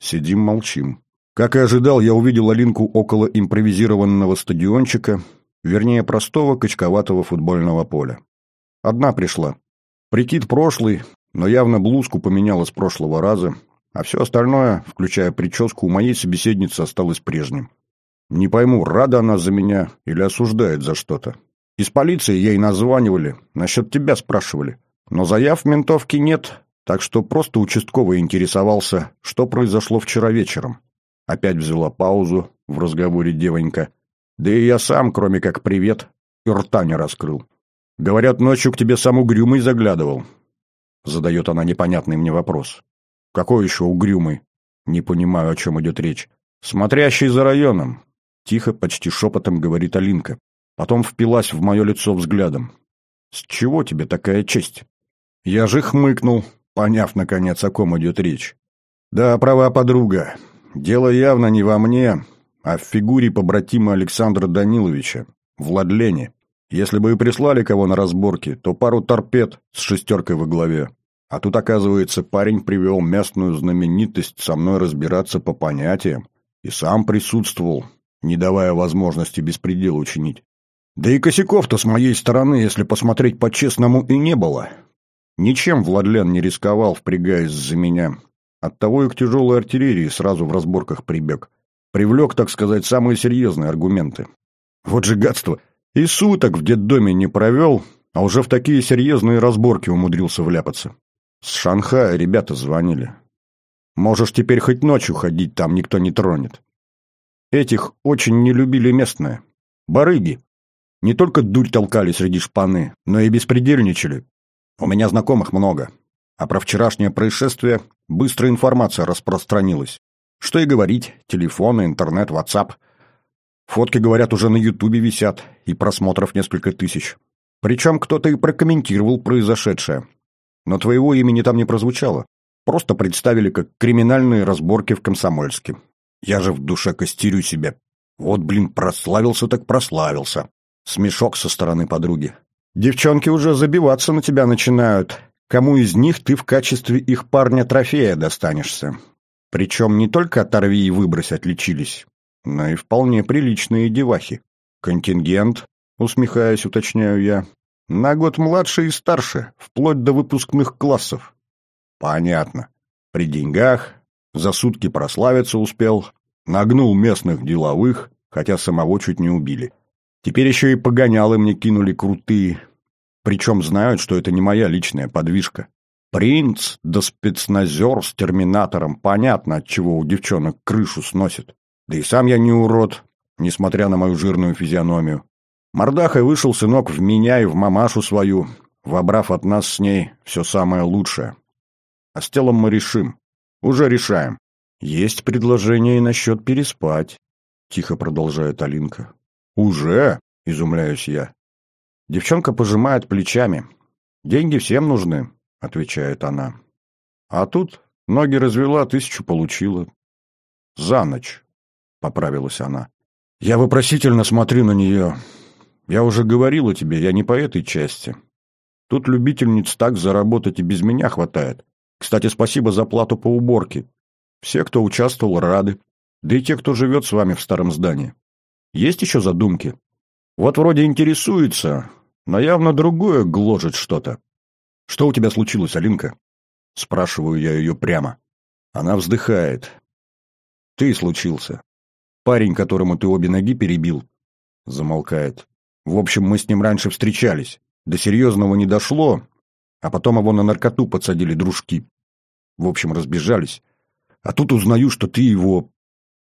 Сидим, молчим. Как и ожидал, я увидел Алинку около импровизированного стадиончика, вернее, простого качковатого футбольного поля. Одна пришла. Прикид прошлый, но явно блузку поменяла с прошлого раза, а все остальное, включая прическу, у моей собеседницы осталось прежним. Не пойму, рада она за меня или осуждает за что-то. Из полиции ей названивали, насчет тебя спрашивали. Но заяв в ментовке нет, так что просто участковый интересовался, что произошло вчера вечером. Опять взяла паузу в разговоре девонька. Да и я сам, кроме как привет, и рта не раскрыл. Говорят, ночью к тебе сам угрюмый заглядывал. Задает она непонятный мне вопрос. Какой еще угрюмый? Не понимаю, о чем идет речь. Смотрящий за районом. Тихо, почти шепотом говорит Алинка. Потом впилась в мое лицо взглядом. С чего тебе такая честь? Я же хмыкнул, поняв, наконец, о ком идет речь. Да, права подруга. Дело явно не во мне, а в фигуре побратима Александра Даниловича, Владлене. Если бы и прислали кого на разборки, то пару торпед с шестеркой во главе. А тут, оказывается, парень привел местную знаменитость со мной разбираться по понятиям и сам присутствовал, не давая возможности беспредел учинить. Да и косяков-то с моей стороны, если посмотреть по-честному, и не было. Ничем Владлен не рисковал, впрягаясь за меня. Оттого и к тяжелой артиллерии сразу в разборках прибег. Привлек, так сказать, самые серьезные аргументы. Вот же гадство! И суток в детдоме не провел, а уже в такие серьезные разборки умудрился вляпаться. С Шанхая ребята звонили. Можешь теперь хоть ночью ходить, там никто не тронет. Этих очень не любили местные. Барыги. Не только дурь толкали среди шпаны, но и беспредельничали. У меня знакомых много. А про вчерашнее происшествие быстрая информация распространилась. Что и говорить, телефоны, интернет, ватсап. Фотки, говорят, уже на ютубе висят, и просмотров несколько тысяч. Причем кто-то и прокомментировал произошедшее. Но твоего имени там не прозвучало. Просто представили как криминальные разборки в Комсомольске. Я же в душе костерю себя. Вот, блин, прославился так прославился. Смешок со стороны подруги. Девчонки уже забиваться на тебя начинают. Кому из них ты в качестве их парня-трофея достанешься? Причем не только оторви и выбрось отличились, но и вполне приличные девахи. Контингент, усмехаясь, уточняю я, на год младше и старше, вплоть до выпускных классов. Понятно. При деньгах, за сутки прославиться успел, нагнул местных деловых, хотя самого чуть не убили. Теперь еще и погонялы мне кинули крутые, причем знают, что это не моя личная подвижка. Принц да спецназер с терминатором, понятно, от чего у девчонок крышу сносит. Да и сам я не урод, несмотря на мою жирную физиономию. Мордахой вышел сынок в меня и в мамашу свою, вобрав от нас с ней все самое лучшее. А с телом мы решим. Уже решаем. Есть предложение и насчет переспать, — тихо продолжает Алинка. Уже? — изумляюсь я. Девчонка пожимает плечами. Деньги всем нужны, — отвечает она. А тут ноги развела, тысячу получила. За ночь, — поправилась она. Я вопросительно смотрю на нее. Я уже говорила тебе, я не по этой части. Тут любительниц так заработать и без меня хватает. Кстати, спасибо за плату по уборке. Все, кто участвовал, рады. Да и те, кто живет с вами в старом здании. Есть еще задумки? Вот вроде интересуется, но явно другое гложет что-то. Что у тебя случилось, Алинка? Спрашиваю я ее прямо. Она вздыхает. Ты случился. Парень, которому ты обе ноги перебил, замолкает. В общем, мы с ним раньше встречались. До серьезного не дошло, а потом его на наркоту подсадили дружки. В общем, разбежались. А тут узнаю, что ты его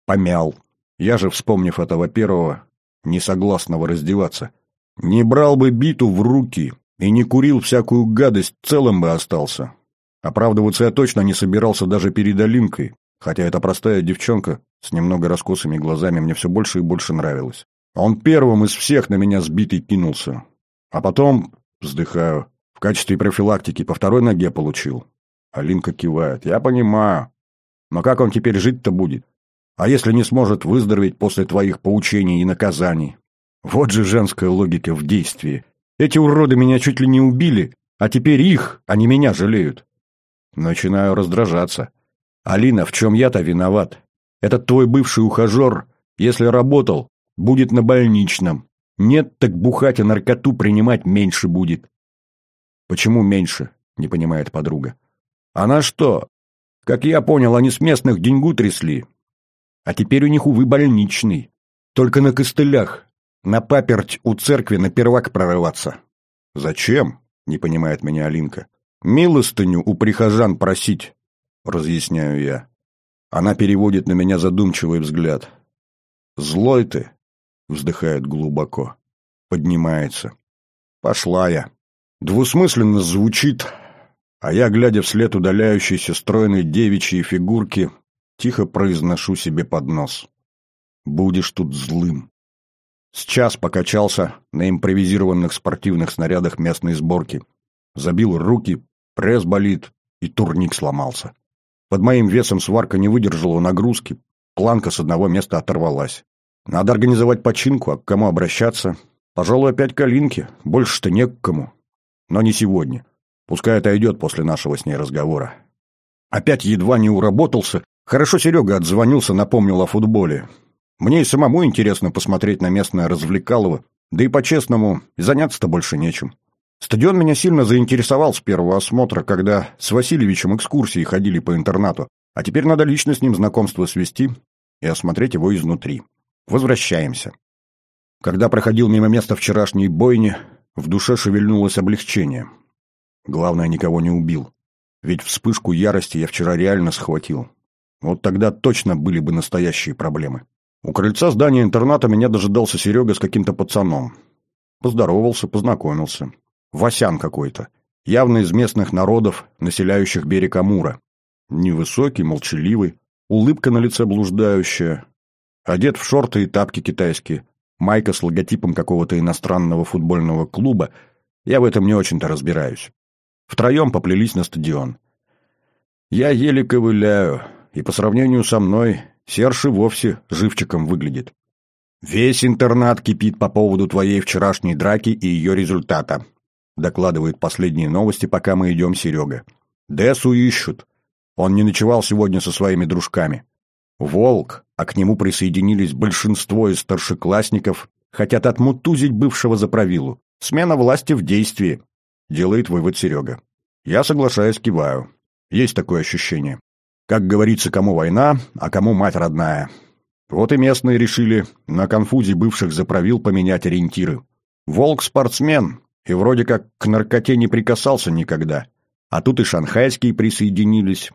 помял. Я же, вспомнив этого первого, несогласного раздеваться, не брал бы биту в руки и не курил всякую гадость, целым бы остался. Оправдываться я точно не собирался даже перед Алинкой, хотя эта простая девчонка с немного раскосыми глазами мне все больше и больше нравилась. Он первым из всех на меня сбитый кинулся. А потом, вздыхаю, в качестве профилактики по второй ноге получил. Алинка кивает. Я понимаю. Но как он теперь жить-то будет? А если не сможет выздороветь после твоих поучений и наказаний? Вот же женская логика в действии. Эти уроды меня чуть ли не убили, а теперь их, а не меня жалеют. Начинаю раздражаться. Алина, в чем я-то виноват? Этот твой бывший ухажер, если работал, будет на больничном. Нет, так бухать и наркоту принимать меньше будет. Почему меньше? Не понимает подруга. Она что? Как я понял, они с местных деньгу трясли. А теперь у них, увы, больничный. Только на костылях. На паперть у церкви на первак прорываться. Зачем? Не понимает меня Алинка. Милостыню у прихожан просить, разъясняю я. Она переводит на меня задумчивый взгляд. «Злой ты!» — вздыхает глубоко. Поднимается. «Пошла я!» Двусмысленно звучит, а я, глядя вслед удаляющейся стройной девичьей фигурки, тихо произношу себе под нос. «Будешь тут злым». Сейчас покачался на импровизированных спортивных снарядах местной сборки. Забил руки, пресс болит, и турник сломался. Под моим весом сварка не выдержала нагрузки, планка с одного места оторвалась. Надо организовать починку, а к кому обращаться? Пожалуй, опять калинки, больше-то не к кому. Но не сегодня. Пускай это идет после нашего с ней разговора. Опять едва не уработался. Хорошо Серега отзвонился, напомнил о футболе. Мне и самому интересно посмотреть на местное развлекалово, да и по-честному, заняться-то больше нечем. Стадион меня сильно заинтересовал с первого осмотра, когда с Васильевичем экскурсии ходили по интернату, а теперь надо лично с ним знакомство свести и осмотреть его изнутри. Возвращаемся. Когда проходил мимо места вчерашней бойни, в душе шевельнулось облегчение. Главное, никого не убил. Ведь вспышку ярости я вчера реально схватил. Вот тогда точно были бы настоящие проблемы. У крыльца здания интерната меня дожидался Серега с каким-то пацаном. Поздоровался, познакомился. Васян какой-то. Явно из местных народов, населяющих берег Амура. Невысокий, молчаливый, улыбка на лице блуждающая. Одет в шорты и тапки китайские. Майка с логотипом какого-то иностранного футбольного клуба, я в этом не очень-то разбираюсь. Втроем поплелись на стадион. Я еле ковыляю, и по сравнению со мной Серж вовсе живчиком выглядит. «Весь интернат кипит по поводу твоей вчерашней драки и ее результата», докладывает последние новости, пока мы идем Серега. «Дессу ищут. Он не ночевал сегодня со своими дружками. Волк, а к нему присоединились большинство из старшеклассников, хотят отмутузить бывшего заправилу. Смена власти в действии, делает вывод Серега. Я соглашаюсь, киваю. Есть такое ощущение. Как говорится, кому война, а кому мать родная. Вот и местные решили на конфузе бывших заправил поменять ориентиры. Волк спортсмен, и вроде как к наркоте не прикасался никогда. А тут и шанхайские присоединились.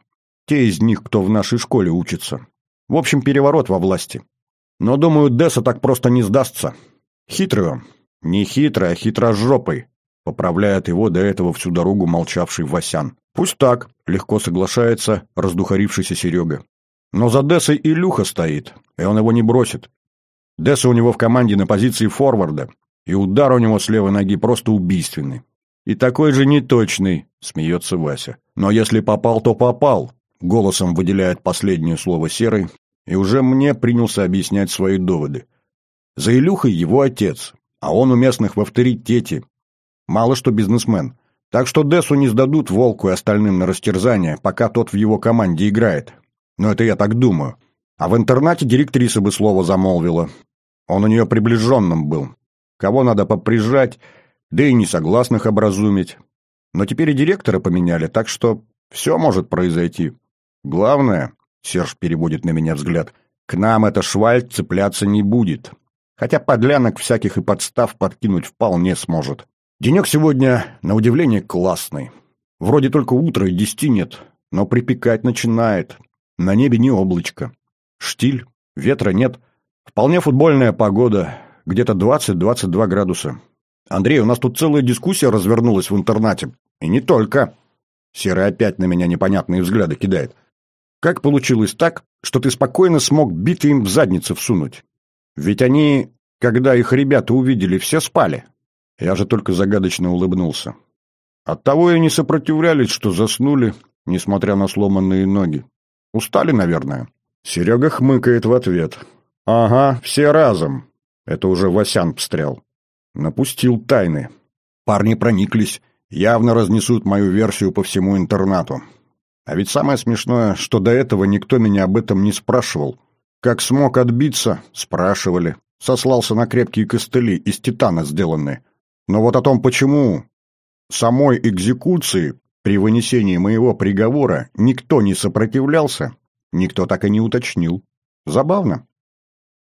Те из них, кто в нашей школе учится. В общем, переворот во власти. Но, думаю, Десса так просто не сдастся. Хитрый он. Не хитрый, а хитрожопый. Поправляет его до этого всю дорогу молчавший Васян. Пусть так, легко соглашается раздухарившийся Серега. Но за Дессой Илюха стоит, и он его не бросит. Десса у него в команде на позиции форварда, и удар у него с левой ноги просто убийственный. И такой же неточный, смеется Вася. Но если попал, то попал, голосом выделяет последнее слово Серый, и уже мне принялся объяснять свои доводы. За Илюхой его отец, а он у местных в авторитете. Мало что бизнесмен. Так что Дессу не сдадут Волку и остальным на растерзание, пока тот в его команде играет. Но это я так думаю. А в интернате директриса бы слово замолвила. Он у нее приближенным был. Кого надо поприжать, да и несогласных образумить. Но теперь и директора поменяли, так что все может произойти. Главное, Серж переводит на меня взгляд, к нам эта шваль цепляться не будет. Хотя подлянок всяких и подстав подкинуть вполне сможет. Денек сегодня, на удивление, классный. Вроде только утро и десяти нет, но припекать начинает. На небе не облачко. Штиль, ветра нет. Вполне футбольная погода, где-то 20-22 градуса. Андрей, у нас тут целая дискуссия развернулась в интернате. И не только. Серый опять на меня непонятные взгляды кидает. Как получилось так, что ты спокойно смог биты им в задницу всунуть? Ведь они, когда их ребята увидели, все спали. Я же только загадочно улыбнулся. Оттого и не сопротивлялись, что заснули, несмотря на сломанные ноги. Устали, наверное. Серега хмыкает в ответ. «Ага, все разом». Это уже Васян встрял. Напустил тайны. Парни прониклись, явно разнесут мою версию по всему интернату. А ведь самое смешное, что до этого никто меня об этом не спрашивал. Как смог отбиться, спрашивали. Сослался на крепкие костыли, из титана сделанные. Но вот о том, почему самой экзекуции при вынесении моего приговора никто не сопротивлялся, никто так и не уточнил. Забавно.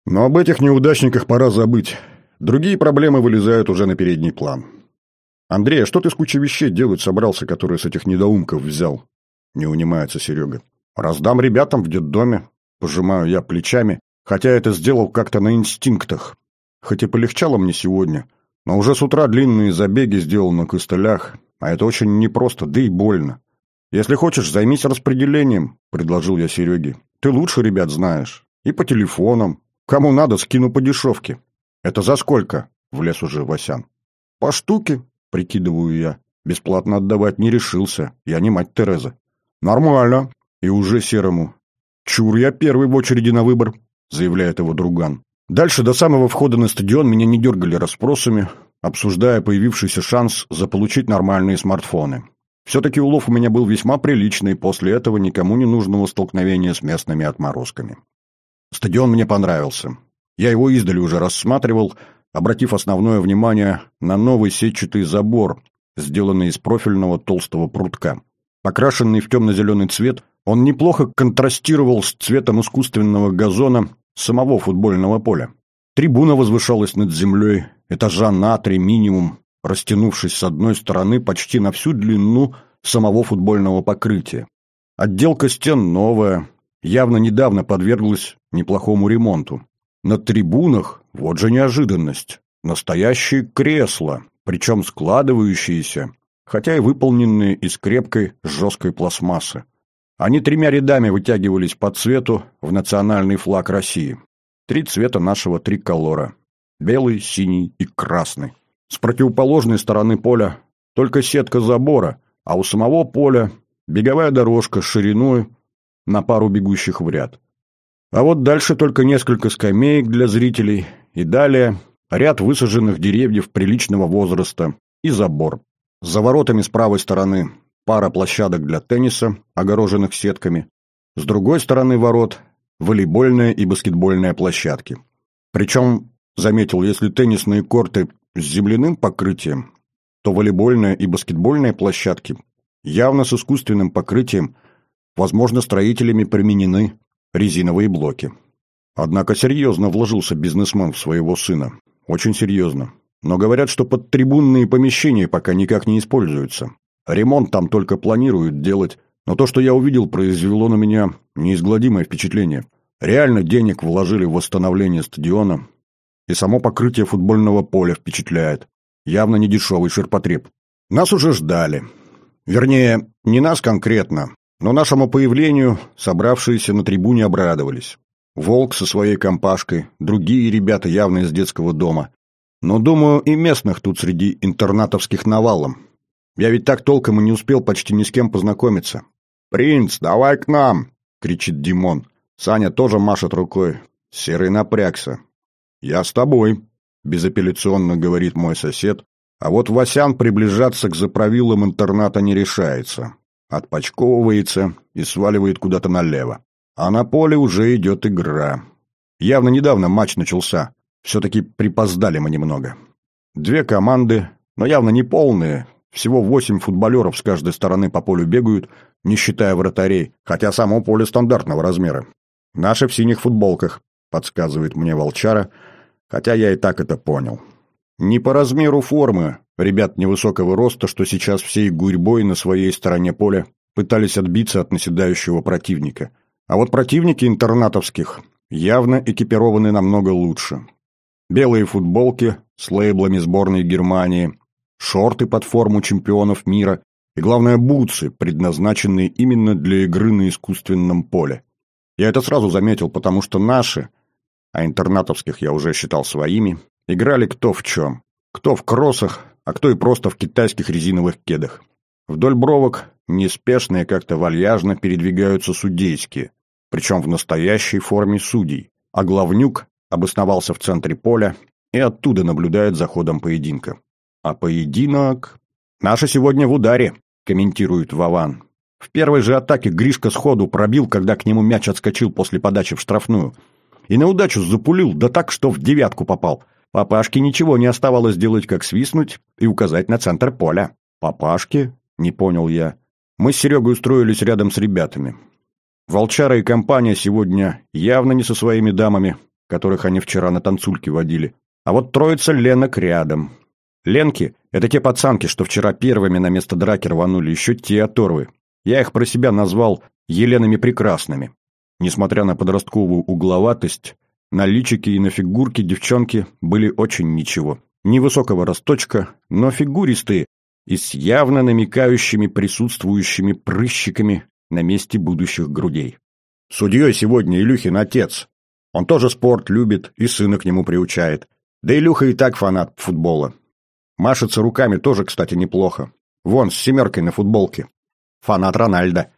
Но об этих неудачниках пора забыть. Другие проблемы вылезают уже на передний план. «Андрей, а что ты с кучей вещей делать собрался, которые с этих недоумков взял?» Не унимается Серега. «Раздам ребятам в детдоме». Пожимаю я плечами, хотя это сделал как-то на инстинктах. Хоть и полегчало мне сегодня, но уже с утра длинные забеги сделал на костылях, а это очень непросто, да и больно. «Если хочешь, займись распределением», — предложил я Сереге. «Ты лучше ребят знаешь. И по телефонам. Кому надо, скину по дешевке». «Это за сколько?» — влез уже Васян. «По штуке», — прикидываю я. Бесплатно отдавать не решился. Я не мать Тереза. «Нормально». И уже Серому. «Чур, я первый в очереди на выбор», — заявляет его друган. Дальше до самого входа на стадион меня не дергали расспросами, обсуждая появившийся шанс заполучить нормальные смартфоны. Все-таки улов у меня был весьма приличный после этого никому не нужного столкновения с местными отморозками. Стадион мне понравился. Я его издали уже рассматривал, обратив основное внимание на новый сетчатый забор, сделанный из профильного толстого прутка. Покрашенный в темно-зеленый цвет, он неплохо контрастировал с цветом искусственного газона самого футбольного поля. Трибуна возвышалась над землей, этажа на три минимум, растянувшись с одной стороны почти на всю длину самого футбольного покрытия. Отделка стен новая, явно недавно подверглась неплохому ремонту. На трибунах, вот же неожиданность, настоящие кресла, причем складывающиеся, хотя и выполненные из крепкой жесткой пластмассы. Они тремя рядами вытягивались по цвету в национальный флаг России. Три цвета нашего триколора – белый, синий и красный. С противоположной стороны поля только сетка забора, а у самого поля беговая дорожка шириной на пару бегущих в ряд. А вот дальше только несколько скамеек для зрителей и далее ряд высаженных деревьев приличного возраста и забор. За воротами с правой стороны пара площадок для тенниса, огороженных сетками. С другой стороны ворот – волейбольная и баскетбольная площадки. Причем, заметил, если теннисные корты с земляным покрытием, то волейбольная и баскетбольная площадки явно с искусственным покрытием, возможно, строителями применены резиновые блоки. Однако серьезно вложился бизнесмен в своего сына. Очень серьезно. Но говорят, что подтрибунные помещения пока никак не используются. Ремонт там только планируют делать, но то, что я увидел, произвело на меня неизгладимое впечатление. Реально денег вложили в восстановление стадиона, и само покрытие футбольного поля впечатляет. Явно не дешевый ширпотреб. Нас уже ждали. Вернее, не нас конкретно, но нашему появлению собравшиеся на трибуне обрадовались. Волк со своей компашкой, другие ребята явно из детского дома. Но, думаю, и местных тут среди интернатовских навалом. Я ведь так толком и не успел почти ни с кем познакомиться. «Принц, давай к нам!» — кричит Димон. Саня тоже машет рукой. Серый напрягся. «Я с тобой», — безапелляционно говорит мой сосед. А вот Васян приближаться к заправилам интерната не решается. Отпочковывается и сваливает куда-то налево. А на поле уже идет игра. Явно недавно матч начался. Все-таки припоздали мы немного. Две команды, но явно не полные. Всего восемь футболеров с каждой стороны по полю бегают, не считая вратарей, хотя само поле стандартного размера. Наши в синих футболках, подсказывает мне волчара, хотя я и так это понял. Не по размеру формы ребят невысокого роста, что сейчас всей гурьбой на своей стороне поля пытались отбиться от наседающего противника. А вот противники интернатовских явно экипированы намного лучше. Белые футболки с лейблами сборной Германии, шорты под форму чемпионов мира и, главное, бутсы, предназначенные именно для игры на искусственном поле. Я это сразу заметил, потому что наши, а интернатовских я уже считал своими, играли кто в чем. Кто в кроссах, а кто и просто в китайских резиновых кедах. Вдоль бровок неспешно и как-то вальяжно передвигаются судейские, причем в настоящей форме судей, а главнюк обосновался в центре поля и оттуда наблюдает за ходом поединка. А поединок... «Наша сегодня в ударе», — комментирует Вован. В первой же атаке Гришка сходу пробил, когда к нему мяч отскочил после подачи в штрафную. И на удачу запулил, да так, что в девятку попал. Папашке ничего не оставалось делать, как свистнуть и указать на центр поля. «Папашке?» — не понял я. Мы с Серегой устроились рядом с ребятами. Волчара и компания сегодня явно не со своими дамами, которых они вчера на танцульки водили. А вот троица Ленок рядом. Ленки — это те пацанки, что вчера первыми на место драки рванули, еще те оторвы. Я их про себя назвал Еленами Прекрасными. Несмотря на подростковую угловатость, на личике и на фигурке девчонки были очень ничего. Невысокого росточка, но фигуристые и с явно намекающими присутствующими прыщиками на месте будущих грудей. Судьей сегодня Илюхин отец, он тоже спорт любит и сына к нему приучает. Да Илюха и так фанат футбола. Машется руками тоже, кстати, неплохо. Вон, с семеркой на футболке. Фанат Рональда.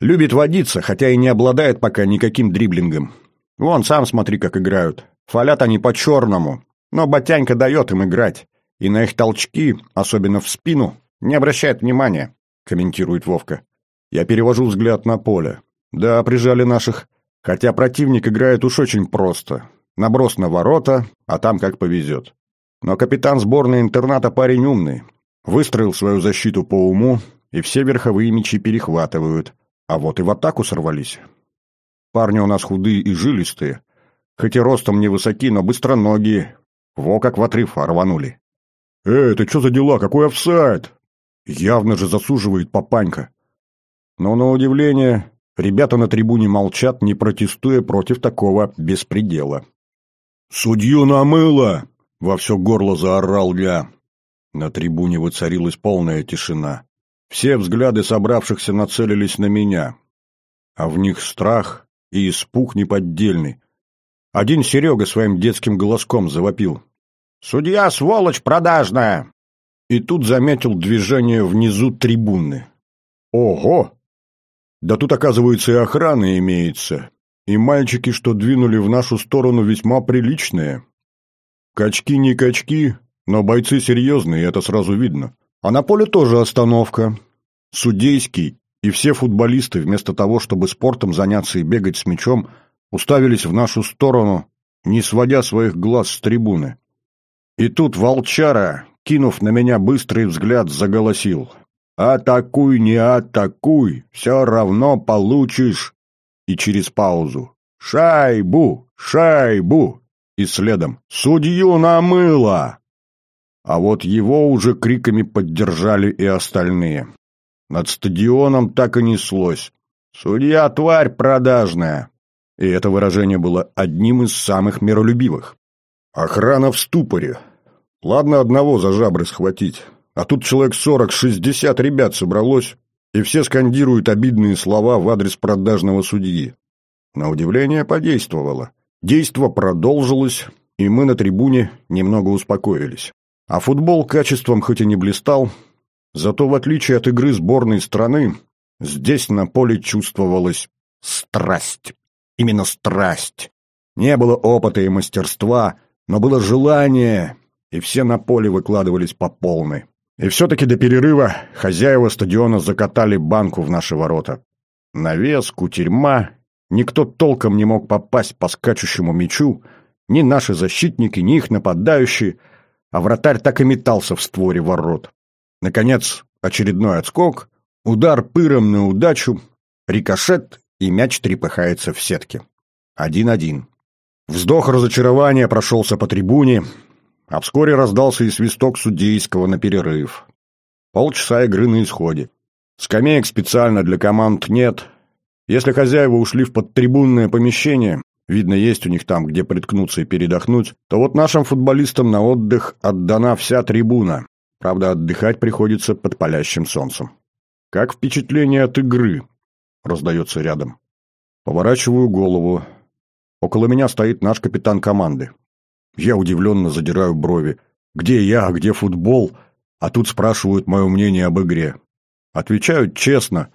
Любит водиться, хотя и не обладает пока никаким дриблингом. Вон, сам смотри, как играют. Фалят они по-черному. Но Батянька дает им играть. И на их толчки, особенно в спину, не обращает внимания, комментирует Вовка. Я перевожу взгляд на поле. Да, прижали наших Хотя противник играет уж очень просто. Наброс на ворота, а там как повезет. Но капитан сборной интерната парень умный. Выстроил свою защиту по уму, и все верховые мечи перехватывают. А вот и в атаку сорвались. Парни у нас худые и жилистые. Хоть и ростом невысоки, но быстроногие. Во как в отрыв рванули. «Эй, ты что за дела? Какой офсайд?» Явно же засуживает папанька. Но на удивление Ребята на трибуне молчат, не протестуя против такого беспредела. «Судью намыло!» — во все горло заорал я. На трибуне воцарилась полная тишина. Все взгляды собравшихся нацелились на меня. А в них страх и испуг неподдельный. Один Серега своим детским голоском завопил. «Судья, сволочь продажная!» И тут заметил движение внизу трибуны. «Ого!» Да тут, оказывается, и охрана имеется. И мальчики, что двинули в нашу сторону, весьма приличные. Качки не качки, но бойцы серьезные, это сразу видно. А на поле тоже остановка. судейский и все футболисты, вместо того, чтобы спортом заняться и бегать с мячом, уставились в нашу сторону, не сводя своих глаз с трибуны. И тут волчара, кинув на меня быстрый взгляд, заголосил. «Атакуй, не атакуй, все равно получишь!» И через паузу. «Шайбу! Шайбу!» И следом. «Судью намыло!» А вот его уже криками поддержали и остальные. Над стадионом так и неслось. «Судья — тварь продажная!» И это выражение было одним из самых миролюбивых. Охрана в ступоре. Ладно одного за жабры схватить, а тут человек сорок-шестьдесят ребят собралось, и все скандируют обидные слова в адрес продажного судьи. На удивление подействовало. Действо продолжилось, и мы на трибуне немного успокоились. А футбол качеством хоть и не блистал, зато в отличие от игры сборной страны, здесь на поле чувствовалась страсть. Именно страсть. Не было опыта и мастерства, но было желание, и все на поле выкладывались по полной. И все-таки до перерыва хозяева стадиона закатали банку в наши ворота. Навес, кутерьма, никто толком не мог попасть по скачущему мячу, ни наши защитники, ни их нападающие, а вратарь так и метался в створе ворот. Наконец, очередной отскок, удар пыром на удачу, рикошет, и мяч трепыхается в сетке. Один-один. Вздох разочарования прошелся по трибуне, а вскоре раздался и свисток судейского на перерыв. Полчаса игры на исходе. Скамеек специально для команд нет. Если хозяева ушли в подтрибунное помещение, видно, есть у них там, где приткнуться и передохнуть, то вот нашим футболистам на отдых отдана вся трибуна. Правда, отдыхать приходится под палящим солнцем. «Как впечатление от игры?» — раздается рядом. Поворачиваю голову. Около меня стоит наш капитан команды. Я удивленно задираю брови. Где я, а где футбол? А тут спрашивают мое мнение об игре. Отвечаю честно.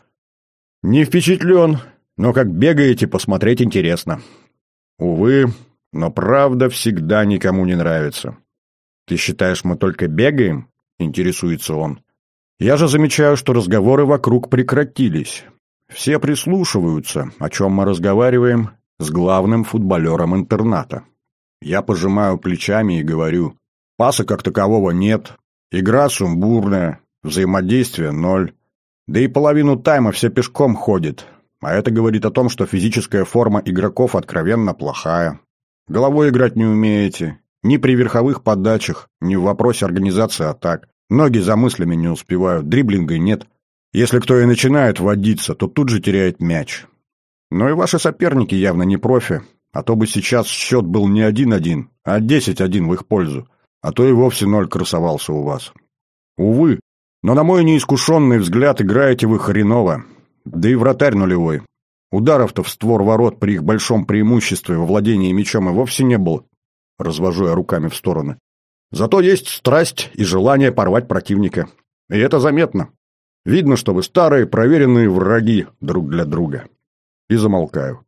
Не впечатлен, но как бегаете, посмотреть интересно. Увы, но правда всегда никому не нравится. Ты считаешь, мы только бегаем? Интересуется он. Я же замечаю, что разговоры вокруг прекратились. Все прислушиваются, о чем мы разговариваем с главным футболером интерната. Я пожимаю плечами и говорю, паса как такового нет, игра сумбурная, взаимодействия ноль, да и половину тайма все пешком ходит, а это говорит о том, что физическая форма игроков откровенно плохая. Головой играть не умеете, ни при верховых подачах, ни в вопросе организации атак. Ноги за мыслями не успевают, дриблинга нет. Если кто и начинает водиться, то тут же теряет мяч. Но и ваши соперники явно не профи, а то бы сейчас счет был не один-один, а десять-один в их пользу. А то и вовсе ноль красовался у вас. Увы, но на мой неискушенный взгляд играете вы хреново. Да и вратарь нулевой. Ударов-то в створ ворот при их большом преимуществе во владении мячом и вовсе не было. Развожу я руками в стороны. Зато есть страсть и желание порвать противника. И это заметно. Видно, что вы старые, проверенные враги друг для друга. И замолкаю.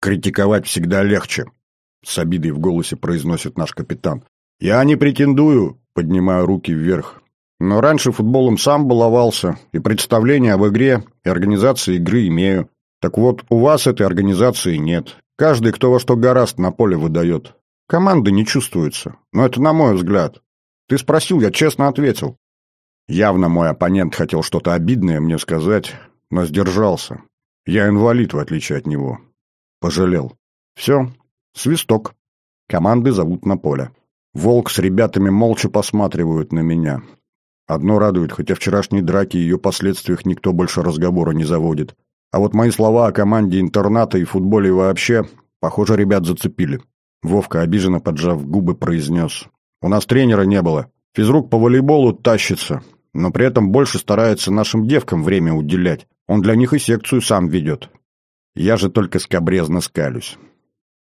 Критиковать всегда легче, — с обидой в голосе произносит наш капитан. Я не претендую, поднимаю руки вверх. Но раньше футболом сам баловался, и представление об игре и организации игры имею. Так вот, у вас этой организации нет. Каждый, кто во что гораст, на поле выдает. Команды не чувствуется. Но это на мой взгляд. Ты спросил, я честно ответил. Явно мой оппонент хотел что-то обидное мне сказать, но сдержался. Я инвалид, в отличие от него. Пожалел. Все. Свисток. Команды зовут на поле. Волк с ребятами молча посматривают на меня. Одно радует, хотя вчерашней драки и ее последствиях никто больше разговора не заводит. А вот мои слова о команде интерната и футболе вообще, похоже, ребят зацепили. Вовка, обиженно поджав губы, произнес. «У нас тренера не было. Физрук по волейболу тащится, но при этом больше старается нашим девкам время уделять. Он для них и секцию сам ведет. Я же только скобрезно скалюсь.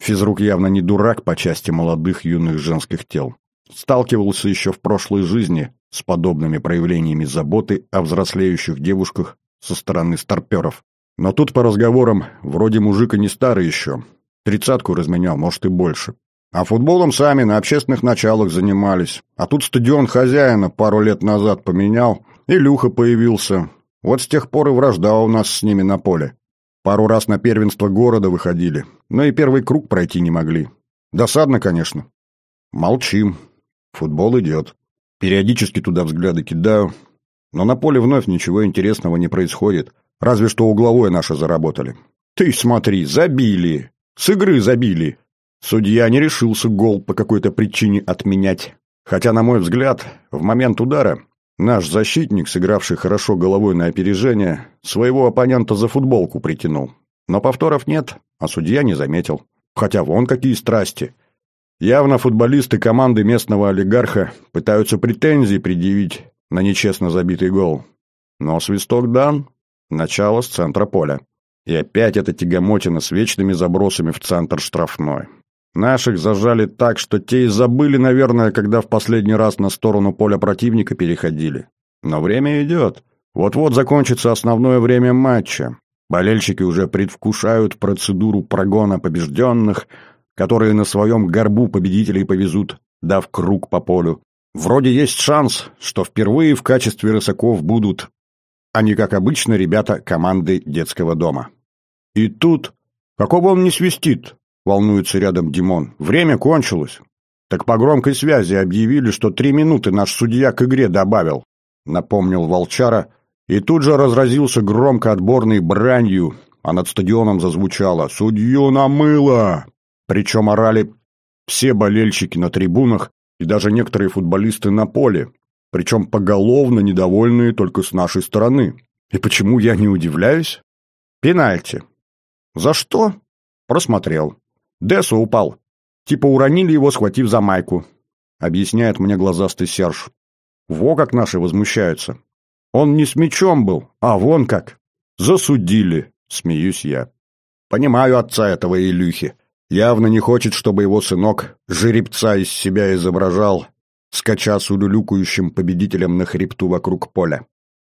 Физрук явно не дурак по части молодых юных женских тел. Сталкивался еще в прошлой жизни с подобными проявлениями заботы о взрослеющих девушках со стороны старперов. Но тут по разговорам, вроде мужика не старый еще, тридцатку разменял, может и больше. А футболом сами на общественных началах занимались. А тут стадион хозяина пару лет назад поменял, и Люха появился. Вот с тех пор и вражда у нас с ними на поле. Пару раз на первенство города выходили, но и первый круг пройти не могли. Досадно, конечно. Молчим. Футбол идет. Периодически туда взгляды кидаю, но на поле вновь ничего интересного не происходит, разве что угловое наше заработали. Ты смотри, забили! С игры забили! Судья не решился гол по какой-то причине отменять. Хотя, на мой взгляд, в момент удара наш защитник, сыгравший хорошо головой на опережение, своего оппонента за футболку притянул. Но повторов нет, а судья не заметил. Хотя вон какие страсти. Явно футболисты команды местного олигарха пытаются претензии предъявить на нечестно забитый гол. Но свисток дан, начало с центра поля. И опять эта тягомотина с вечными забросами в центр штрафной. Наших зажали так, что те и забыли, наверное, когда в последний раз на сторону поля противника переходили. Но время идет. Вот-вот закончится основное время матча. Болельщики уже предвкушают процедуру прогона побежденных, которые на своем горбу победителей повезут, дав круг по полю. Вроде есть шанс, что впервые в качестве рысаков будут, а не как обычно ребята команды детского дома. И тут... Какого он не свистит? Волнуется рядом Димон. Время кончилось. Так по громкой связи объявили, что три минуты наш судья к игре добавил. Напомнил Волчара. И тут же разразился громко отборной бранью, а над стадионом зазвучало «Судью намыло!». Причем орали все болельщики на трибунах и даже некоторые футболисты на поле, причем поголовно недовольные только с нашей стороны. И почему я не удивляюсь? Пенальти. За что? Просмотрел. Десу упал. Типа уронили его, схватив за майку. Объясняет мне глазастый Серж. Во как наши возмущаются. Он не с мечом был, а вон как. Засудили, смеюсь я. Понимаю отца этого Илюхи. Явно не хочет, чтобы его сынок жеребца из себя изображал, скача с улюлюкающим победителем на хребту вокруг поля.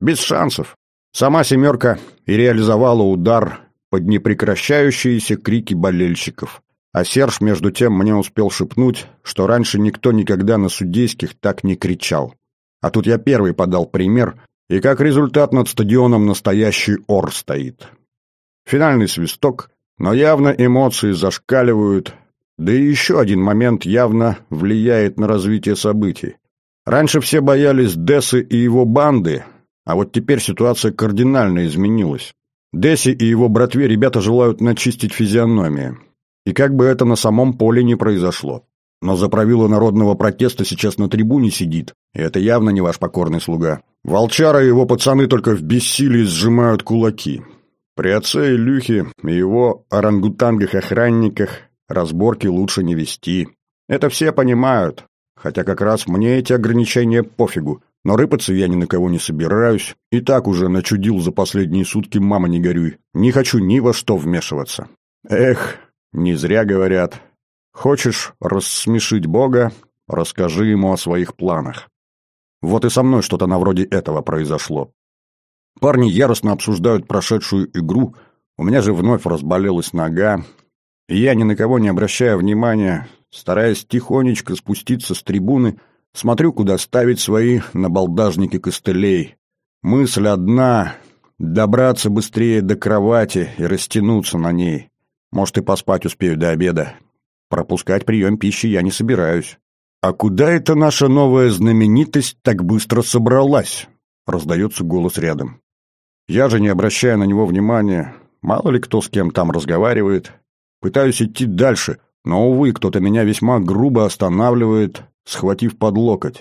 Без шансов. Сама «семерка» и реализовала удар под непрекращающиеся крики болельщиков. А Серж, между тем, мне успел шепнуть, что раньше никто никогда на судейских так не кричал. А тут я первый подал пример, и как результат над стадионом настоящий ор стоит. Финальный свисток, но явно эмоции зашкаливают, да и еще один момент явно влияет на развитие событий. Раньше все боялись Дессы и его банды, а вот теперь ситуация кардинально изменилась. Десси и его братве ребята желают начистить физиономии. И как бы это на самом поле не произошло. Но за правило народного протеста сейчас на трибуне сидит, и это явно не ваш покорный слуга. Волчара и его пацаны только в бессилии сжимают кулаки. При отце Илюхе и его орангутангах-охранниках разборки лучше не вести. Это все понимают, хотя как раз мне эти ограничения пофигу. Но рыпаться я ни на кого не собираюсь, и так уже начудил за последние сутки мама не горюй. Не хочу ни во что вмешиваться. Эх, не зря говорят. Хочешь рассмешить Бога, расскажи ему о своих планах. Вот и со мной что-то на вроде этого произошло. Парни яростно обсуждают прошедшую игру, у меня же вновь разболелась нога, и я, ни на кого не обращая внимания, стараясь тихонечко спуститься с трибуны, смотрю, куда ставить свои набалдажники костылей. Мысль одна — добраться быстрее до кровати и растянуться на ней. Может, и поспать успею до обеда. Пропускать прием пищи я не собираюсь. «А куда эта наша новая знаменитость так быстро собралась?» — раздается голос рядом. Я же, не обращая на него внимания, мало ли кто с кем там разговаривает, пытаюсь идти дальше, но, увы, кто-то меня весьма грубо останавливает, схватив под локоть.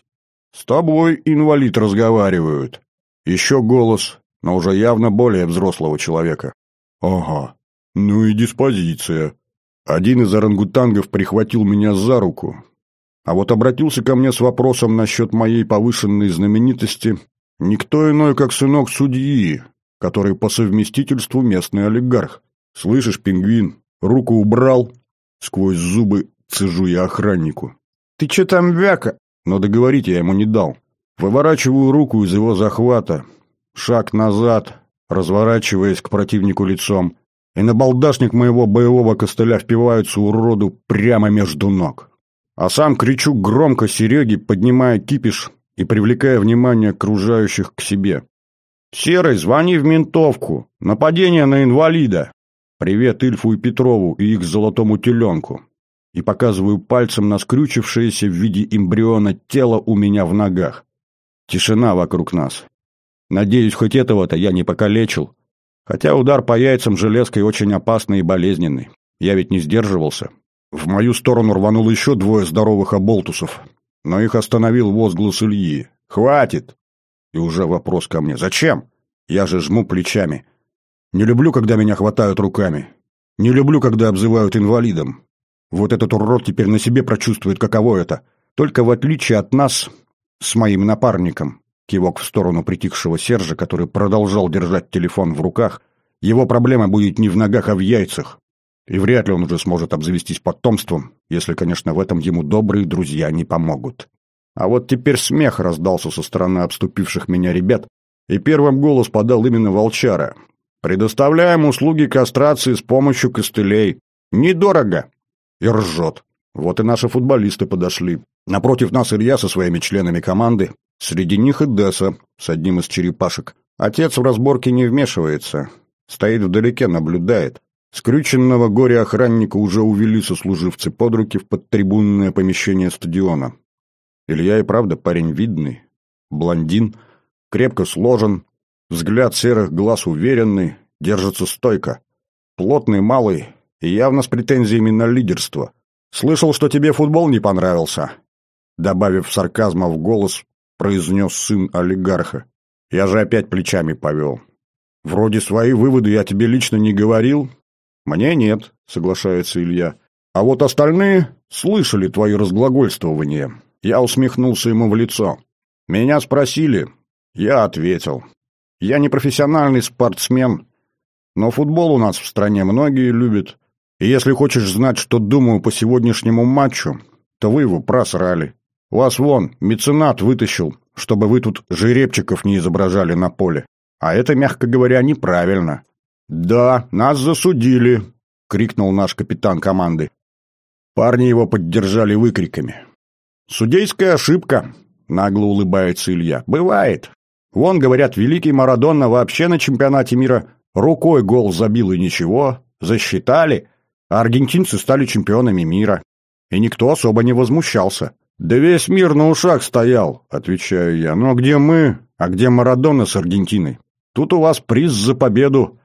«С тобой, инвалид, разговаривают». Еще голос, но уже явно более взрослого человека. «Ага, ну и диспозиция. Один из орангутангов прихватил меня за руку, а вот обратился ко мне с вопросом насчет моей повышенной знаменитости никто иной, как сынок судьи, который по совместительству местный олигарх. Слышишь, пингвин, руку убрал, сквозь зубы цежу я охраннику. Ты че там вяка? Но договорить я ему не дал. Выворачиваю руку из его захвата, шаг назад, разворачиваясь к противнику лицом, и на балдашник моего боевого костыля впиваются уроду прямо между ног. А сам кричу громко Сереге, поднимая кипиш и привлекая внимание окружающих к себе. «Серый, звони в ментовку! Нападение на инвалида!» «Привет Ильфу и Петрову и их золотому теленку!» И показываю пальцем на скрючившееся в виде эмбриона тело у меня в ногах. Тишина вокруг нас. Надеюсь, хоть этого-то я не покалечил. Хотя удар по яйцам железкой очень опасный и болезненный. Я ведь не сдерживался. В мою сторону рванул еще двое здоровых оболтусов, но их остановил возглас Ильи. «Хватит!» И уже вопрос ко мне. «Зачем?» Я же жму плечами. Не люблю, когда меня хватают руками. Не люблю, когда обзывают инвалидом. Вот этот урод теперь на себе прочувствует, каково это. Только в отличие от нас, с моим напарником, кивок в сторону притихшего Сержа, который продолжал держать телефон в руках, его проблема будет не в ногах, а в яйцах. И вряд ли он уже сможет обзавестись потомством, если, конечно, в этом ему добрые друзья не помогут. А вот теперь смех раздался со стороны обступивших меня ребят, и первым голос подал именно Волчара. «Предоставляем услуги кастрации с помощью костылей. Недорого!» И ржет. Вот и наши футболисты подошли. Напротив нас Илья со своими членами команды. Среди них и Десса с одним из черепашек. Отец в разборке не вмешивается. Стоит вдалеке, наблюдает. Скрюченного горя-охранника уже увели сослуживцы под руки в подтрибунное помещение стадиона. Илья и правда парень видный. Блондин, крепко сложен, взгляд серых глаз уверенный, держится стойко. Плотный, малый и явно с претензиями на лидерство. «Слышал, что тебе футбол не понравился», добавив сарказма в голос, произнес сын олигарха. Я же опять плечами повел. «Вроде свои выводы я тебе лично не говорил, «Мне нет», — соглашается Илья. «А вот остальные слышали твои разглагольствования». Я усмехнулся ему в лицо. «Меня спросили». Я ответил. «Я не профессиональный спортсмен, но футбол у нас в стране многие любят. И если хочешь знать, что думаю по сегодняшнему матчу, то вы его просрали. Вас вон, меценат вытащил, чтобы вы тут жеребчиков не изображали на поле. А это, мягко говоря, неправильно. «Да, нас засудили!» — крикнул наш капитан команды. Парни его поддержали выкриками. «Судейская ошибка!» — нагло улыбается Илья. «Бывает. Вон, говорят, великий Марадонна вообще на чемпионате мира рукой гол забил и ничего, засчитали, а аргентинцы стали чемпионами мира. И никто особо не возмущался. «Да весь мир на ушах стоял», — отвечаю я. «Но где мы, а где Марадонна с Аргентиной? Тут у вас приз за победу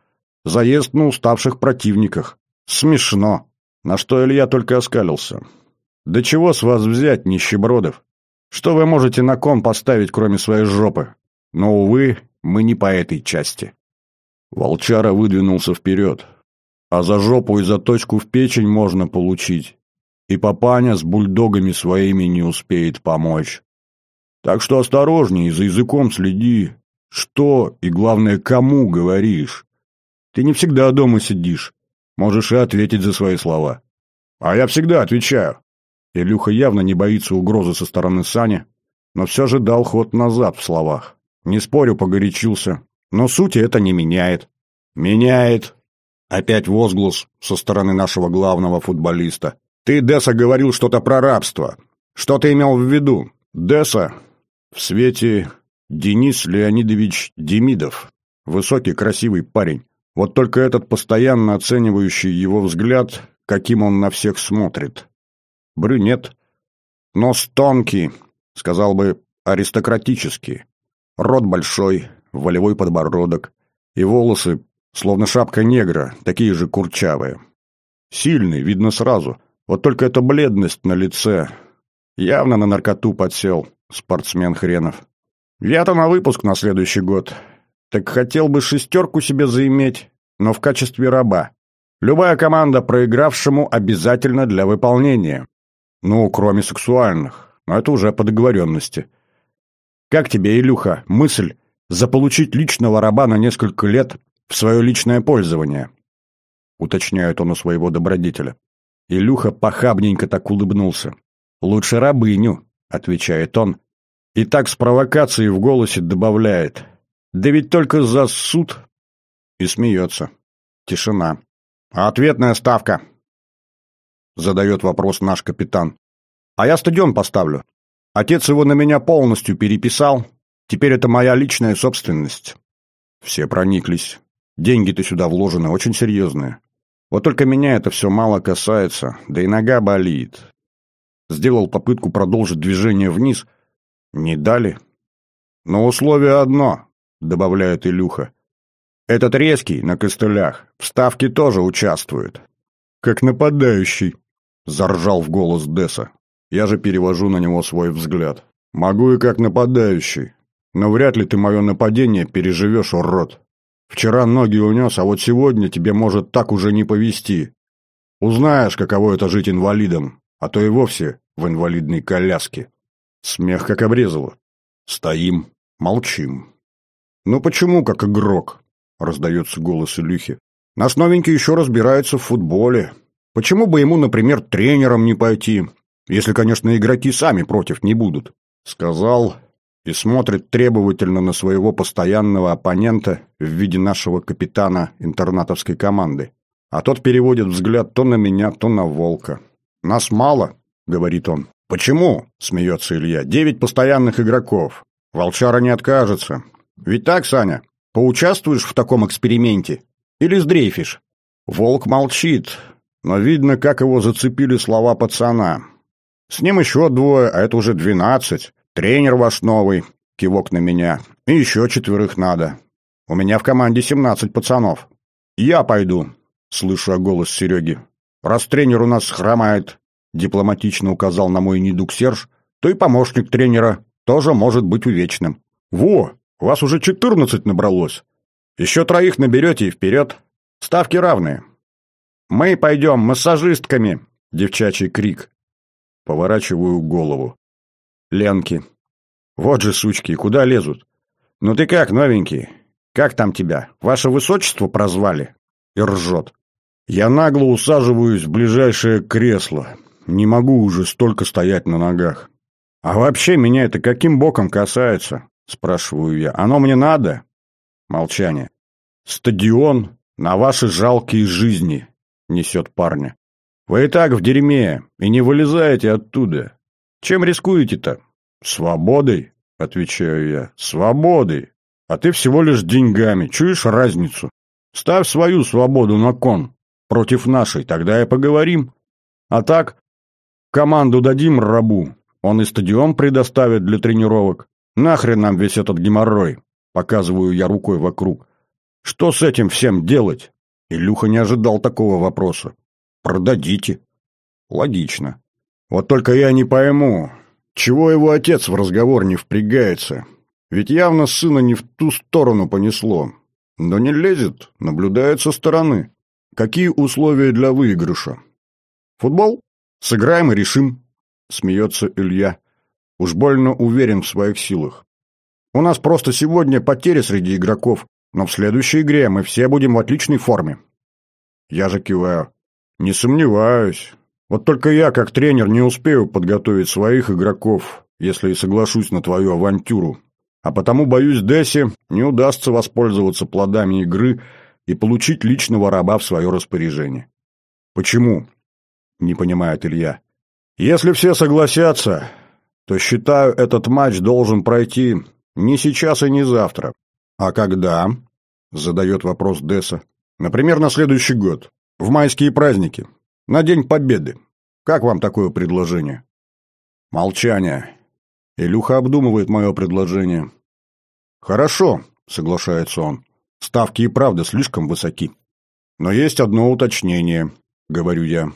Заезд на уставших противниках. Смешно. На что Илья только оскалился. Да чего с вас взять, нищебродов? Что вы можете на ком поставить, кроме своей жопы? Но, увы, мы не по этой части. Волчара выдвинулся вперед. А за жопу и за точку в печень можно получить. И папаня с бульдогами своими не успеет помочь. Так что осторожней, за языком следи. Что и, главное, кому говоришь. Ты не всегда дома сидишь. Можешь и ответить за свои слова. А я всегда отвечаю. Илюха явно не боится угрозы со стороны Сани, но все же дал ход назад в словах. Не спорю, погорячился. Но сути это не меняет. Меняет. Опять возглас со стороны нашего главного футболиста. Ты, Десса, говорил что-то про рабство. Что ты имел в виду? Десса в свете Денис Леонидович Демидов. Высокий, красивый парень. Вот только этот постоянно оценивающий его взгляд, каким он на всех смотрит. Брюнет. Нос тонкий, сказал бы, аристократический. Рот большой, волевой подбородок. И волосы, словно шапка негра, такие же курчавые. Сильный, видно сразу. Вот только эта бледность на лице. Явно на наркоту подсел, спортсмен хренов. Я-то на выпуск на следующий год. Так хотел бы шестерку себе заиметь, но в качестве раба. Любая команда проигравшему обязательно для выполнения. Ну, кроме сексуальных. Но это уже по договоренности. Как тебе, Илюха, мысль заполучить личного раба на несколько лет в свое личное пользование? Уточняет он у своего добродетеля. Илюха похабненько так улыбнулся. «Лучше рабыню», — отвечает он. И так с провокацией в голосе добавляет. Да ведь только за суд... И смеется. Тишина. А ответная ставка? Задает вопрос наш капитан. А я стадион поставлю. Отец его на меня полностью переписал. Теперь это моя личная собственность. Все прониклись. Деньги-то сюда вложены очень серьезные. Вот только меня это все мало касается, да и нога болит. Сделал попытку продолжить движение вниз. Не дали. Но условие одно, добавляет Илюха. Этот резкий на костылях. В ставке тоже участвует. Как нападающий, заржал в голос Десса. Я же перевожу на него свой взгляд. Могу и как нападающий. Но вряд ли ты мое нападение переживешь, урод. Вчера ноги унес, а вот сегодня тебе может так уже не повезти. Узнаешь, каково это жить инвалидом, а то и вовсе в инвалидной коляске. Смех как обрезало. Стоим, молчим. «Ну почему как игрок?» — раздается голос Илюхи. «Наш новенький еще разбирается в футболе. Почему бы ему, например, тренером не пойти, если, конечно, игроки сами против не будут?» Сказал и смотрит требовательно на своего постоянного оппонента в виде нашего капитана интернатовской команды. А тот переводит взгляд то на меня, то на Волка. «Нас мало», — говорит он. «Почему?» — смеется Илья. «Девять постоянных игроков. Волчара не откажется. Ведь так, Саня? Поучаствуешь в таком эксперименте? Или сдрейфишь?» Волк молчит, но видно, как его зацепили слова пацана. «С ним еще двое, а это уже двенадцать. Тренер ваш новый, кивок на меня. И еще четверых надо. У меня в команде семнадцать пацанов. Я пойду, слышу голос Сереги. Раз тренер у нас хромает, дипломатично указал на мой недуг Серж, то и помощник тренера тоже может быть увечным. Во, вас уже четырнадцать набралось. Еще троих наберете и вперед. Ставки равные. Мы пойдем массажистками, девчачий крик. Поворачиваю голову. Ленки. Вот же сучки, куда лезут? Ну ты как, новенький? Как там тебя? Ваше высочество прозвали? И ржет. Я нагло усаживаюсь в ближайшее кресло. Не могу уже столько стоять на ногах. А вообще меня это каким боком касается? Спрашиваю я. Оно мне надо? Молчание. Стадион на ваши жалкие жизни, несет парня. Вы и так в дерьме, и не вылезаете оттуда. Чем рискуете-то? Свободой, отвечаю я. Свободой. А ты всего лишь деньгами. Чуешь разницу? Ставь свою свободу на кон. Против нашей. Тогда и поговорим. А так, команду дадим рабу. Он и стадион предоставит для тренировок. Нахрен нам весь этот геморрой? Показываю я рукой вокруг. Что с этим всем делать? Илюха не ожидал такого вопроса. Продадите. Логично. Вот только я не пойму, чего его отец в разговор не впрягается. Ведь явно сына не в ту сторону понесло. Но не лезет, наблюдает со стороны. Какие условия для выигрыша? Футбол? Сыграем и решим, смеется Илья. Уж больно уверен в своих силах. У нас просто сегодня потери среди игроков, но в следующей игре мы все будем в отличной форме. Я же киваю. Не сомневаюсь. Вот только я, как тренер, не успею подготовить своих игроков, если и соглашусь на твою авантюру. А потому, боюсь, Дессе не удастся воспользоваться плодами игры и получить личного раба в свое распоряжение. Почему? Не понимает Илья. Если все согласятся, то, считаю, этот матч должен пройти не сейчас и не завтра. А когда? Задает вопрос Десса. Например, на следующий год. В майские праздники. На День Победы. Как вам такое предложение? Молчание. Илюха обдумывает мое предложение. Хорошо, соглашается он. Ставки и правда слишком высоки. Но есть одно уточнение, говорю я.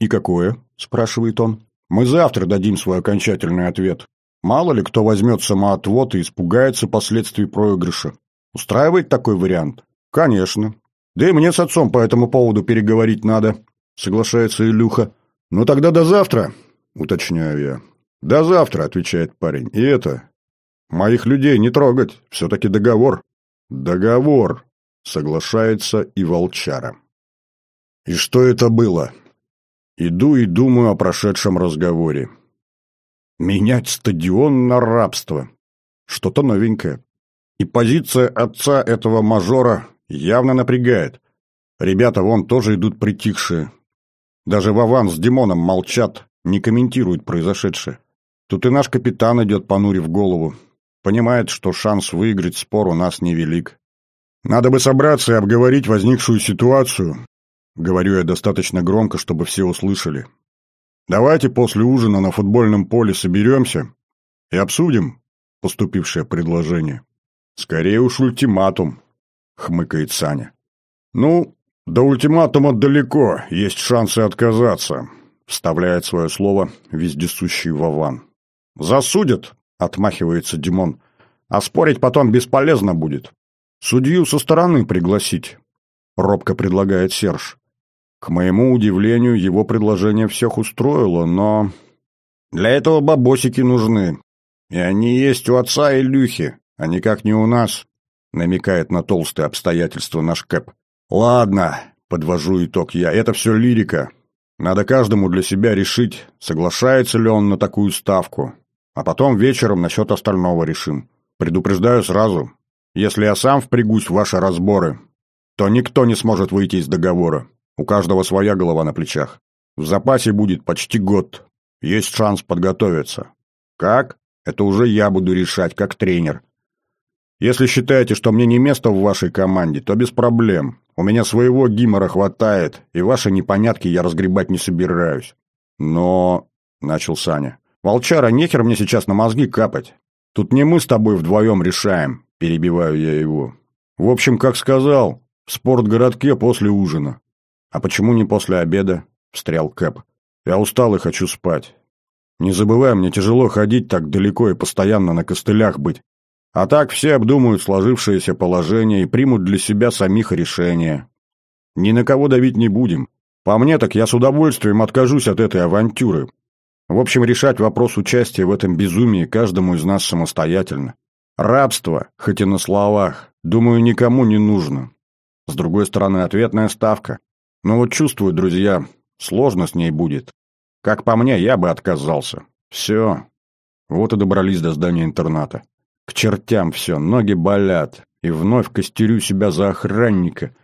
И какое? спрашивает он. Мы завтра дадим свой окончательный ответ. Мало ли кто возьмет самоотвод и испугается последствий проигрыша. Устраивает такой вариант? Конечно. Да и мне с отцом по этому поводу переговорить надо соглашается Илюха. «Ну тогда до завтра», — уточняю я. «До завтра», — отвечает парень. «И это... Моих людей не трогать, все-таки договор». «Договор», — соглашается и волчара. И что это было? Иду и думаю о прошедшем разговоре. Менять стадион на рабство. Что-то новенькое. И позиция отца этого мажора явно напрягает. Ребята вон тоже идут притихшие, даже Вован с Димоном молчат, не комментируют произошедшее. Тут и наш капитан идет, понурив голову. Понимает, что шанс выиграть спор у нас невелик. Надо бы собраться и обговорить возникшую ситуацию. Говорю я достаточно громко, чтобы все услышали. Давайте после ужина на футбольном поле соберемся и обсудим поступившее предложение. Скорее уж ультиматум, хмыкает Саня. Ну, до ультиматума далеко, есть шансы отказаться, вставляет свое слово вездесущий Вован. Засудят, отмахивается Димон, а спорить потом бесполезно будет. Судью со стороны пригласить, робко предлагает Серж. К моему удивлению, его предложение всех устроило, но... Для этого бабосики нужны. И они есть у отца Илюхи, а никак не у нас, намекает на толстые обстоятельства наш Кэп. Ладно, подвожу итог я, это все лирика. Надо каждому для себя решить, соглашается ли он на такую ставку. А потом вечером насчет остального решим. Предупреждаю сразу, если я сам впрягусь в ваши разборы, то никто не сможет выйти из договора. У каждого своя голова на плечах. В запасе будет почти год. Есть шанс подготовиться. Как? Это уже я буду решать, как тренер. Если считаете, что мне не место в вашей команде, то без проблем. У меня своего гимора хватает, и ваши непонятки я разгребать не собираюсь. Но... — начал Саня. «Волчара, нехер мне сейчас на мозги капать. Тут не мы с тобой вдвоем решаем», — перебиваю я его. «В общем, как сказал, в спортгородке после ужина». «А почему не после обеда?» — встрял Кэп. «Я устал и хочу спать. Не забывай, мне тяжело ходить так далеко и постоянно на костылях быть. А так все обдумают сложившееся положение и примут для себя самих решения. Ни на кого давить не будем. По мне так я с удовольствием откажусь от этой авантюры. В общем, решать вопрос участия в этом безумии каждому из нас самостоятельно. Рабство, хоть и на словах, думаю, никому не нужно. С другой стороны, ответная ставка. Но вот чувствую, друзья, сложно с ней будет. Как по мне, я бы отказался. Все. Вот и добрались до здания интерната. К чертям все, ноги болят. И вновь костерю себя за охранника.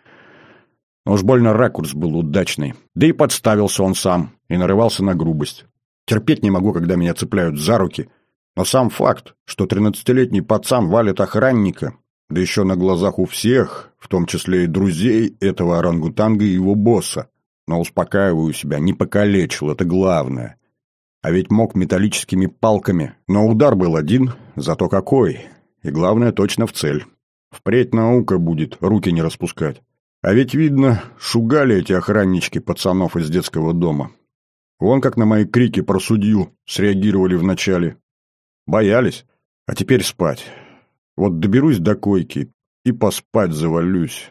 Уж больно ракурс был удачный. Да и подставился он сам, и нарывался на грубость. Терпеть не могу, когда меня цепляют за руки. Но сам факт, что тринадцатилетний пацан валит охранника, да еще на глазах у всех, в том числе и друзей этого орангутанга и его босса, но успокаиваю себя, не покалечил, это главное. А ведь мог металлическими палками, но удар был один, зато какой. И главное, точно в цель. Впредь наука будет, руки не распускать. А ведь, видно, шугали эти охраннички пацанов из детского дома. Вон как на мои крики про судью среагировали вначале. Боялись, а теперь спать. Вот доберусь до койки и поспать завалюсь,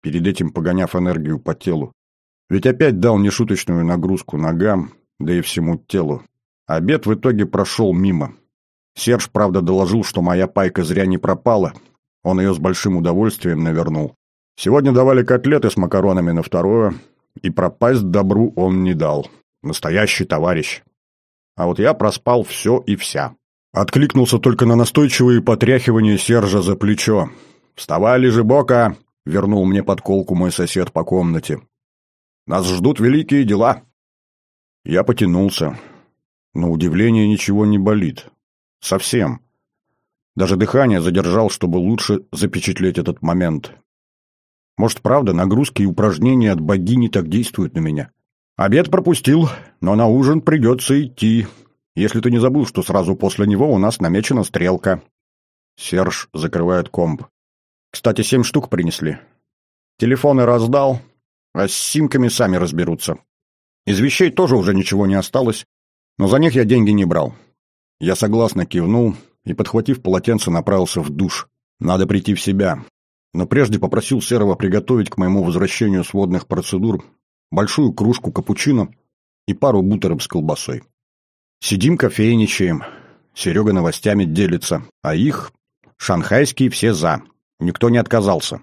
перед этим погоняв энергию по телу. Ведь опять дал нешуточную нагрузку ногам, да и всему телу. Обед в итоге прошел мимо. Серж, правда, доложил, что моя пайка зря не пропала. Он ее с большим удовольствием навернул. Сегодня давали котлеты с макаронами на второе, и пропасть добру он не дал. Настоящий товарищ. А вот я проспал все и вся. Откликнулся только на настойчивые потряхивания Сержа за плечо. «Вставай, лежебока!» — вернул мне подколку мой сосед по комнате. Нас ждут великие дела. Я потянулся. На удивление ничего не болит. Совсем. Даже дыхание задержал, чтобы лучше запечатлеть этот момент. Может, правда, нагрузки и упражнения от богини так действуют на меня? Обед пропустил, но на ужин придется идти. Если ты не забыл, что сразу после него у нас намечена стрелка. Серж закрывает комп. Кстати, семь штук принесли. Телефоны раздал, а с симками сами разберутся. Из вещей тоже уже ничего не осталось, но за них я деньги не брал. Я согласно кивнул и, подхватив полотенце, направился в душ. Надо прийти в себя. Но прежде попросил Серого приготовить к моему возвращению с водных процедур большую кружку капучино и пару бутеров с колбасой. Сидим кофейничаем. Серега новостями делится, а их, шанхайские, все за. Никто не отказался.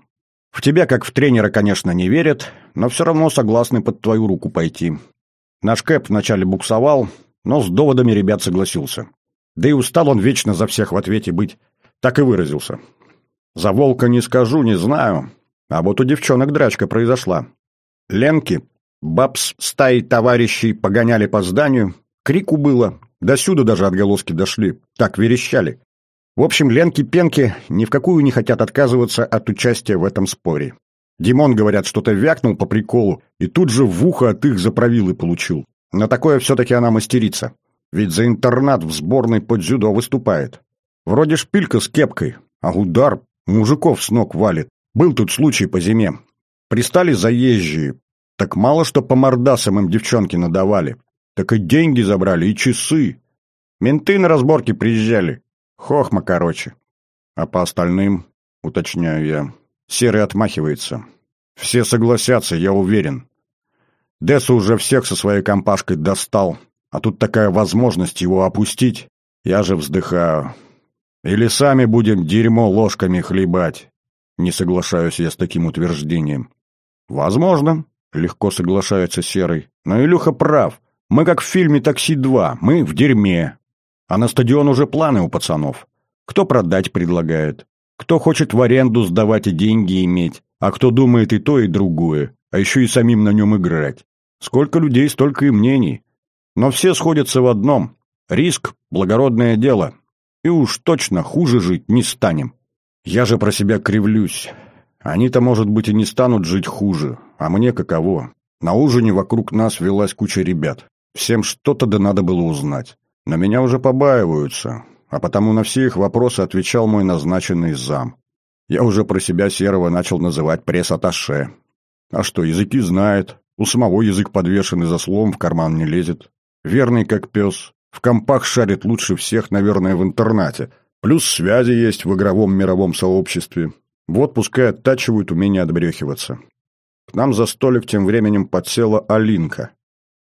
В тебя, как в тренера, конечно, не верят, но все равно согласны под твою руку пойти. Наш Кэп вначале буксовал, но с доводами ребят согласился. Да и устал он вечно за всех в ответе быть. Так и выразился. За волка не скажу, не знаю. А вот у девчонок драчка произошла. Ленки, бабс стаи товарищей погоняли по зданию. Крику было. До сюда даже отголоски дошли. Так верещали. В общем, Ленки-пенки ни в какую не хотят отказываться от участия в этом споре. Димон, говорят, что-то вякнул по приколу и тут же в ухо от их заправилы получил. На такое все-таки она мастерица. Ведь за интернат в сборной под дзюдо выступает. Вроде шпилька с кепкой, а удар мужиков с ног валит. Был тут случай по зиме. Пристали заезжие. Так мало что по мордасам им девчонки надавали. Так и деньги забрали, и часы. Менты на разборки приезжали. Хохма, короче. А по остальным, уточняю я, Серый отмахивается. Все согласятся, я уверен. Десса уже всех со своей компашкой достал, а тут такая возможность его опустить. Я же вздыхаю. Или сами будем дерьмо ложками хлебать. Не соглашаюсь я с таким утверждением. Возможно, легко соглашается Серый. Но Илюха прав. Мы как в фильме «Такси-2», мы в дерьме. А на стадион уже планы у пацанов. Кто продать предлагает, кто хочет в аренду сдавать и деньги иметь, а кто думает и то, и другое, а еще и самим на нем играть. Сколько людей, столько и мнений. Но все сходятся в одном. Риск – благородное дело. И уж точно хуже жить не станем. Я же про себя кривлюсь. Они-то, может быть, и не станут жить хуже. А мне каково? На ужине вокруг нас велась куча ребят. Всем что-то да надо было узнать. Но меня уже побаиваются. А потому на все их вопросы отвечал мой назначенный зам. Я уже про себя Серого начал называть пресс-атташе. А что, языки знает, у самого язык подвешен и за словом в карман не лезет. Верный как пес. В компах шарит лучше всех, наверное, в интернате. Плюс связи есть в игровом мировом сообществе. Вот пускай оттачивают умение отбрехиваться. К нам за столик тем временем подсела Алинка.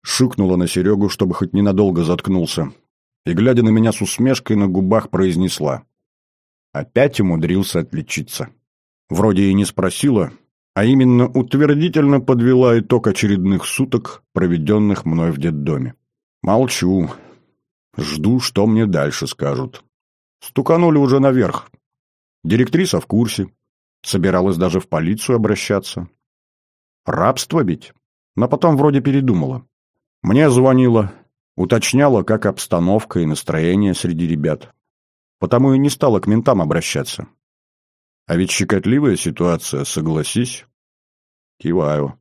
Шикнула на Серегу, чтобы хоть ненадолго заткнулся. И, глядя на меня с усмешкой на губах, произнесла. Опять умудрился отличиться. Вроде и не спросила, а именно утвердительно подвела итог очередных суток, проведенных мной в детдоме. Молчу. Жду, что мне дальше скажут. Стуканули уже наверх. Директриса в курсе. Собиралась даже в полицию обращаться. Рабство ведь? Но потом вроде передумала. Мне звонила, уточняла, как обстановка и настроение среди ребят. Потому и не стала к ментам обращаться. А ведь щекотливая ситуация, согласись. Киваю.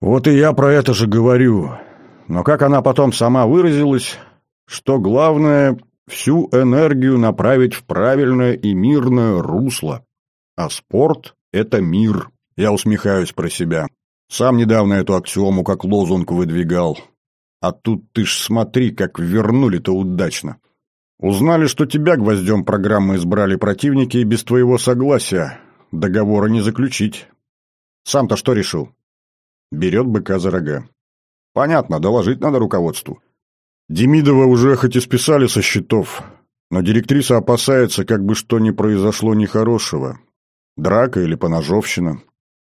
Вот и я про это же говорю. Но как она потом сама выразилась, что главное всю энергию направить в правильное и мирное русло. А спорт — это мир. Я усмехаюсь про себя. Сам недавно эту аксиому как лозунг выдвигал. А тут ты ж смотри, как вернули-то удачно. Узнали, что тебя гвоздем программы избрали противники и без твоего согласия. Договора не заключить. Сам-то что решил? Берет быка за рога. Понятно, доложить надо руководству. Демидова уже хоть и списали со счетов, но директриса опасается, как бы что ни произошло нехорошего. Драка или поножовщина.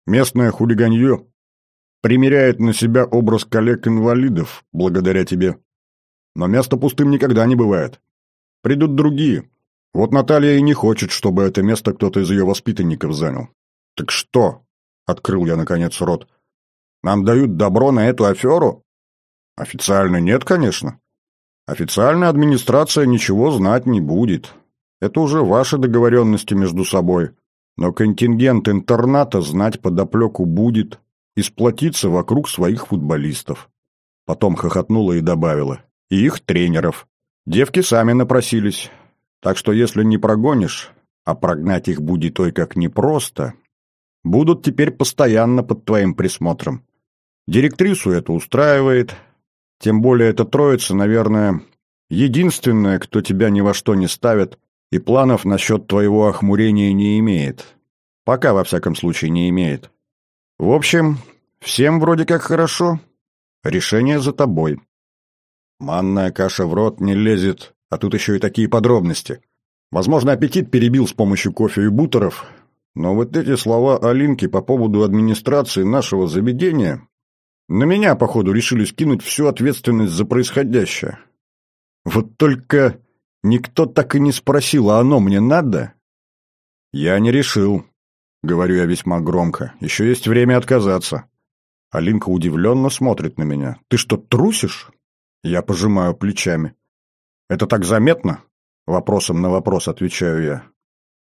Местное хулиганье примеряет на себя образ коллег-инвалидов, благодаря тебе. Но место пустым никогда не бывает. Придут другие. Вот Наталья и не хочет, чтобы это место кто-то из ее воспитанников занял. Так что? Открыл я, наконец, рот. Нам дают добро на эту аферу? Официально нет, конечно. Официальная администрация ничего знать не будет. Это уже ваши договоренности между собой. Но контингент интерната знать подоплеку будет и сплотиться вокруг своих футболистов. Потом хохотнула и добавила. И их тренеров. Девки сами напросились. Так что если не прогонишь, а прогнать их будет ой как непросто, будут теперь постоянно под твоим присмотром. Директрису это устраивает, тем более эта троица, наверное, единственная, кто тебя ни во что не ставит и планов насчет твоего охмурения не имеет. Пока, во всяком случае, не имеет. В общем, всем вроде как хорошо. Решение за тобой. Манная каша в рот не лезет, а тут еще и такие подробности. Возможно, аппетит перебил с помощью кофе и бутеров, но вот эти слова Алинки по поводу администрации нашего заведения на меня, походу, решили скинуть всю ответственность за происходящее. Вот только никто так и не спросил, а оно мне надо? Я не решил, говорю я весьма громко. Еще есть время отказаться. Алинка удивленно смотрит на меня. Ты что, трусишь? Я пожимаю плечами. Это так заметно? Вопросом на вопрос отвечаю я.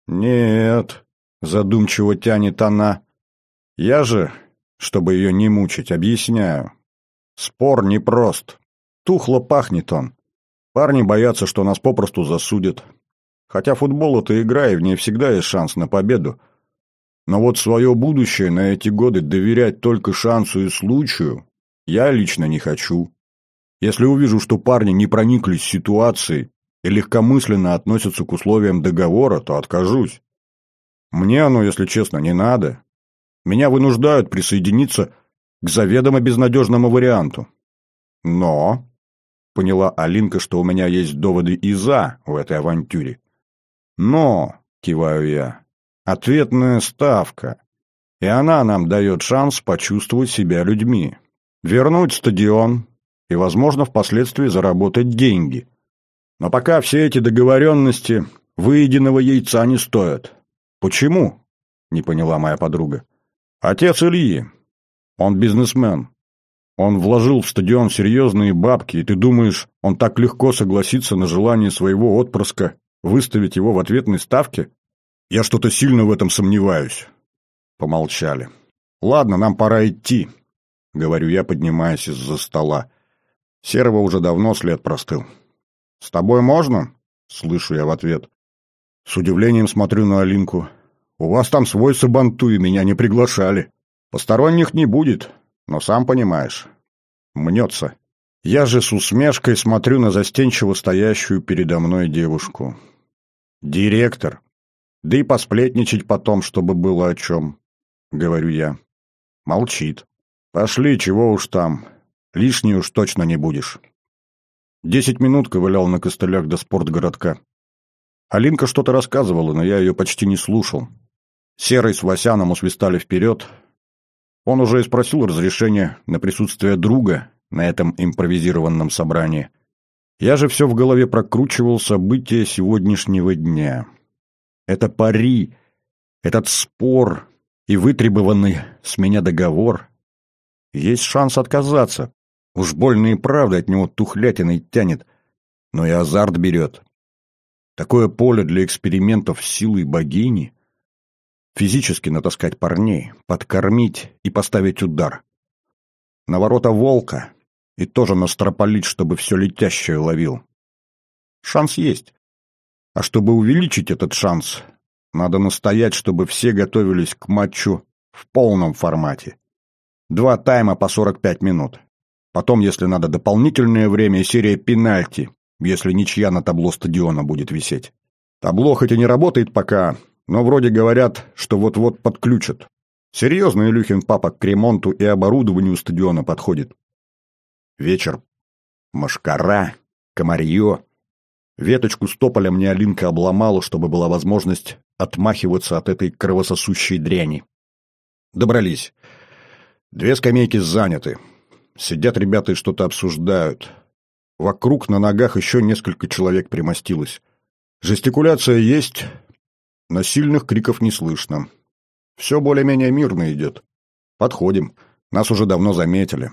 Нет, задумчиво тянет она. Я же, чтобы ее не мучить, объясняю. Спор непрост. Тухло пахнет он. Парни боятся, что нас попросту засудят. Хотя футбол — это игра, и в ней всегда есть шанс на победу. Но вот свое будущее на эти годы доверять только шансу и случаю я лично не хочу. Если увижу, что парни не прониклись ситуацией и легкомысленно относятся к условиям договора, то откажусь. Мне оно, если честно, не надо. Меня вынуждают присоединиться к заведомо безнадежному варианту. Но, поняла Алинка, что у меня есть доводы и «за» в этой авантюре. Но, киваю я, ответная ставка. И она нам дает шанс почувствовать себя людьми. Вернуть стадион и, возможно, впоследствии заработать деньги. Но пока все эти договоренности выеденного яйца не стоят. Почему? Не поняла моя подруга. Отец Ильи. Он бизнесмен. Он вложил в стадион серьезные бабки, и ты думаешь, он так легко согласится на желание своего отпрыска выставить его в ответной ставке? Я что-то сильно в этом сомневаюсь. Помолчали. Ладно, нам пора идти, говорю я, поднимаясь из-за стола. Серого уже давно след простыл. «С тобой можно?» — слышу я в ответ. С удивлением смотрю на Алинку. «У вас там свой сабанту, и меня не приглашали. Посторонних не будет, но сам понимаешь. Мнется. Я же с усмешкой смотрю на застенчиво стоящую передо мной девушку. Директор. Да и посплетничать потом, чтобы было о чем, — говорю я. Молчит. Пошли, чего уж там. Лишний уж точно не будешь. Десять минут ковылял на костылях до спортгородка. Алинка что-то рассказывала, но я ее почти не слушал. Серый с Васяном усвистали вперед. Он уже и спросил разрешения на присутствие друга на этом импровизированном собрании. Я же все в голове прокручивал события сегодняшнего дня. Это пари, этот спор и вытребованный с меня договор. Есть шанс отказаться, Уж больно и правда от него тухлятиной тянет, но и азарт берет. Такое поле для экспериментов с силой богини. Физически натаскать парней, подкормить и поставить удар. На ворота волка и тоже настропалить, чтобы все летящее ловил. Шанс есть. А чтобы увеличить этот шанс, надо настоять, чтобы все готовились к матчу в полном формате. Два тайма по 45 минут. Потом, если надо, дополнительное время и серия пенальти, если ничья на табло стадиона будет висеть. Табло хоть и не работает пока, но вроде говорят, что вот-вот подключат. Серьезно Илюхин папа к ремонту и оборудованию стадиона подходит. Вечер. Машкара, комарье. Веточку с тополя мне Алинка обломала, чтобы была возможность отмахиваться от этой кровососущей дряни. Добрались. Две скамейки заняты. Сидят ребята и что-то обсуждают. Вокруг на ногах еще несколько человек примостилось. Жестикуляция есть, но сильных криков не слышно. Все более-менее мирно идет. Подходим. Нас уже давно заметили.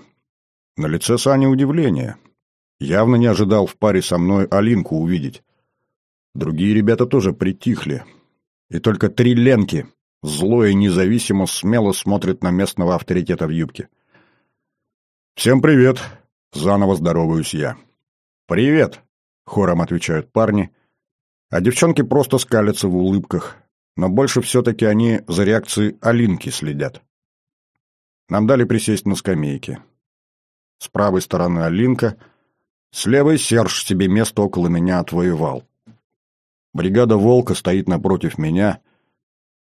На лице Сани удивление. Явно не ожидал в паре со мной Алинку увидеть. Другие ребята тоже притихли. И только три Ленки, зло и независимо, смело смотрят на местного авторитета в юбке. «Всем привет!» — заново здороваюсь я. «Привет!» — хором отвечают парни, а девчонки просто скалятся в улыбках, но больше все-таки они за реакцией Алинки следят. Нам дали присесть на скамейке. С правой стороны Алинка, с левой Серж себе место около меня отвоевал. Бригада «Волка» стоит напротив меня.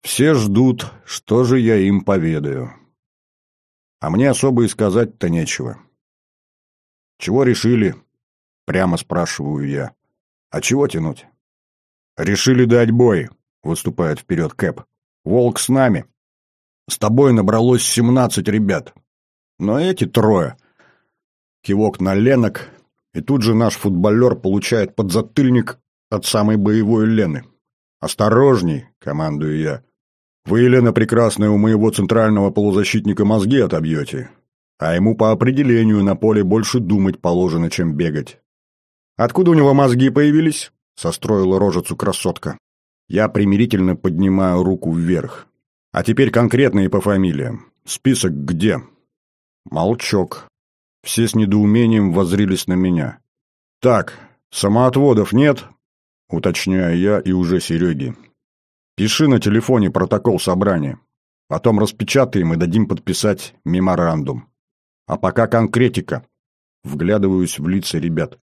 Все ждут, что же я им поведаю. А мне особо и сказать-то нечего. Чего решили? Прямо спрашиваю я. А чего тянуть? Решили дать бой, выступает вперед Кэп. Волк с нами. С тобой набралось семнадцать ребят. Но эти трое. Кивок на Ленок, и тут же наш футболер получает подзатыльник от самой боевой Лены. «Осторожней!» — командую я. Вы, Елена Прекрасная, у моего центрального полузащитника мозги отобьете, а ему по определению на поле больше думать положено, чем бегать. Откуда у него мозги появились? состроила рожицу красотка. Я примирительно поднимаю руку вверх. А теперь конкретно и по фамилиям. Список где? Молчок. Все с недоумением воззрились на меня. Так, самоотводов нет? Уточняю я и уже Сереге. Пиши на телефоне протокол собрания. Потом распечатаем и дадим подписать меморандум. А пока конкретика. Вглядываюсь в лица ребят.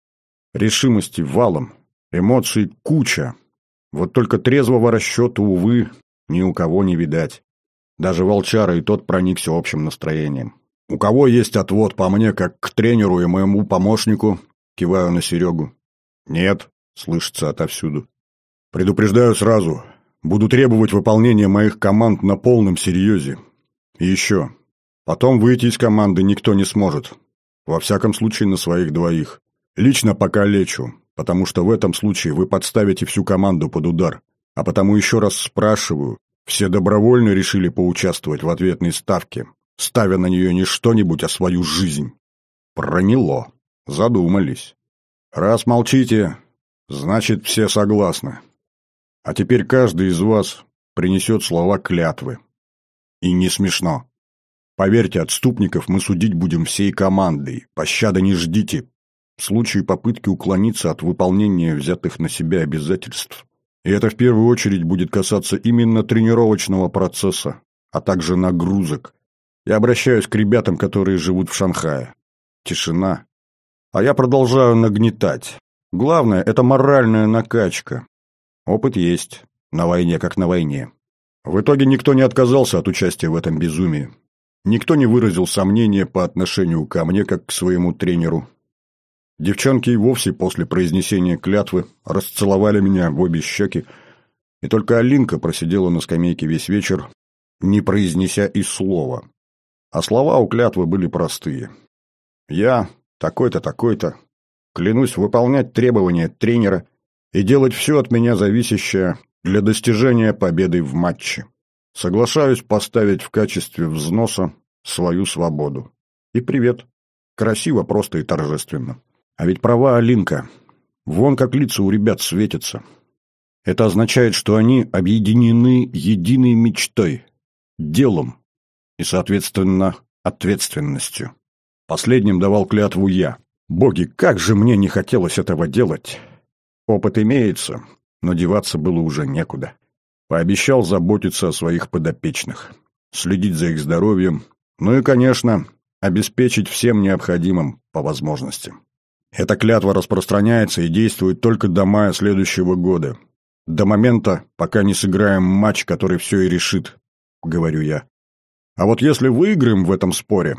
Решимости валом, эмоций куча. Вот только трезвого расчета, увы, ни у кого не видать. Даже волчара и тот проникся общим настроением. «У кого есть отвод по мне, как к тренеру и моему помощнику?» Киваю на Серегу. «Нет», — слышится отовсюду. «Предупреждаю сразу. Буду требовать выполнения моих команд на полном серьезе. И еще. Потом выйти из команды никто не сможет. Во всяком случае, на своих двоих. Лично покалечу, потому что в этом случае вы подставите всю команду под удар. А потому еще раз спрашиваю, все добровольно решили поучаствовать в ответной ставке, ставя на нее не что-нибудь, а свою жизнь. Проняло. Задумались. Раз молчите, значит, все согласны. А теперь каждый из вас принесет слова клятвы. И не смешно. Поверьте, отступников мы судить будем всей командой. Пощады не ждите. В случае попытки уклониться от выполнения взятых на себя обязательств. И это в первую очередь будет касаться именно тренировочного процесса, а также нагрузок. Я обращаюсь к ребятам, которые живут в Шанхае. Тишина. А я продолжаю нагнетать. Главное – это моральная накачка. Опыт есть. На войне как на войне. В итоге никто не отказался от участия в этом безумии. Никто не выразил сомнения по отношению ко мне, как к своему тренеру. Девчонки и вовсе после произнесения клятвы расцеловали меня в обе щеки, и только Алинка просидела на скамейке весь вечер, не произнеся и слова. А слова у клятвы были простые. «Я, такой-то, такой-то, клянусь выполнять требования тренера и делать все от меня зависящее для достижения победы в матче. Соглашаюсь поставить в качестве взноса свою свободу. И привет. Красиво, просто и торжественно. А ведь права Алинка. Вон как лица у ребят светятся. Это означает, что они объединены единой мечтой, делом и, соответственно, ответственностью. Последним давал клятву я. Боги, как же мне не хотелось этого делать. Опыт имеется, но деваться было уже некуда. Пообещал заботиться о своих подопечных, следить за их здоровьем, ну и, конечно, обеспечить всем необходимым по возможности. Эта клятва распространяется и действует только до мая следующего года. До момента, пока не сыграем матч, который все и решит, говорю я. А вот если выиграем в этом споре,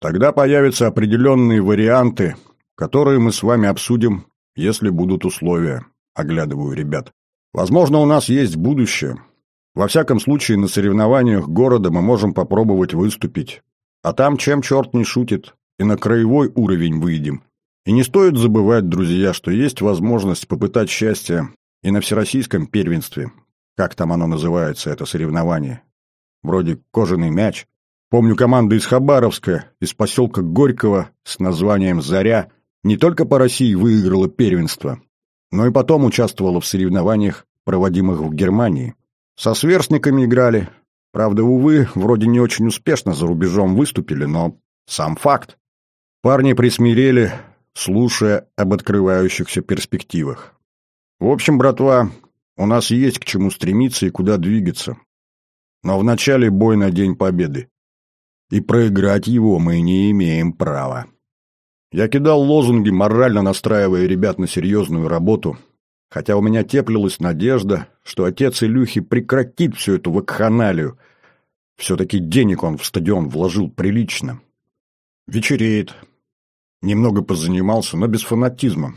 тогда появятся определенные варианты, которые мы с вами обсудим, если будут условия, оглядываю ребят. Возможно, у нас есть будущее. Во всяком случае, на соревнованиях города мы можем попробовать выступить. А там чем черт не шутит, и на краевой уровень выйдем. И не стоит забывать, друзья, что есть возможность попытать счастье и на всероссийском первенстве. Как там оно называется, это соревнование? Вроде «Кожаный мяч». Помню, команда из Хабаровска, из поселка Горького с названием «Заря» не только по России выиграла первенство, но и потом участвовала в соревнованиях, проводимых в Германии. Со сверстниками играли. Правда, увы, вроде не очень успешно за рубежом выступили, но сам факт. Парни присмирели, слушая об открывающихся перспективах. В общем, братва, у нас есть к чему стремиться и куда двигаться. Но вначале бой на День Победы. И проиграть его мы не имеем права. Я кидал лозунги, морально настраивая ребят на серьезную работу, хотя у меня теплилась надежда, что отец Илюхи прекратит всю эту вакханалию. Все-таки денег он в стадион вложил прилично. Вечереет. Немного позанимался, но без фанатизма.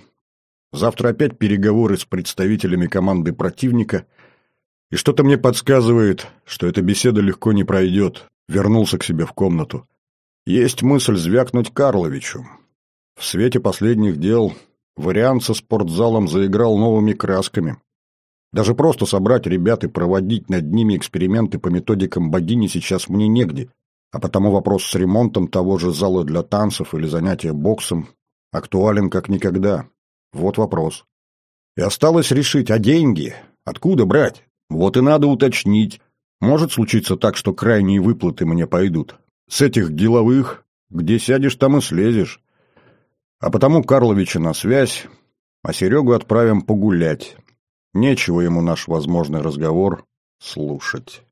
Завтра опять переговоры с представителями команды противника, и что-то мне подсказывает, что эта беседа легко не пройдет. Вернулся к себе в комнату. Есть мысль звякнуть Карловичу. В свете последних дел вариант со спортзалом заиграл новыми красками. Даже просто собрать ребят и проводить над ними эксперименты по методикам богини сейчас мне негде, а потому вопрос с ремонтом того же зала для танцев или занятия боксом актуален как никогда. Вот вопрос. И осталось решить, а деньги? Откуда брать? Вот и надо уточнить. Может случиться так, что крайние выплаты мне пойдут. С этих деловых, где сядешь, там и слезешь. А потому Карловича на связь, а Серегу отправим погулять. Нечего ему наш возможный разговор слушать.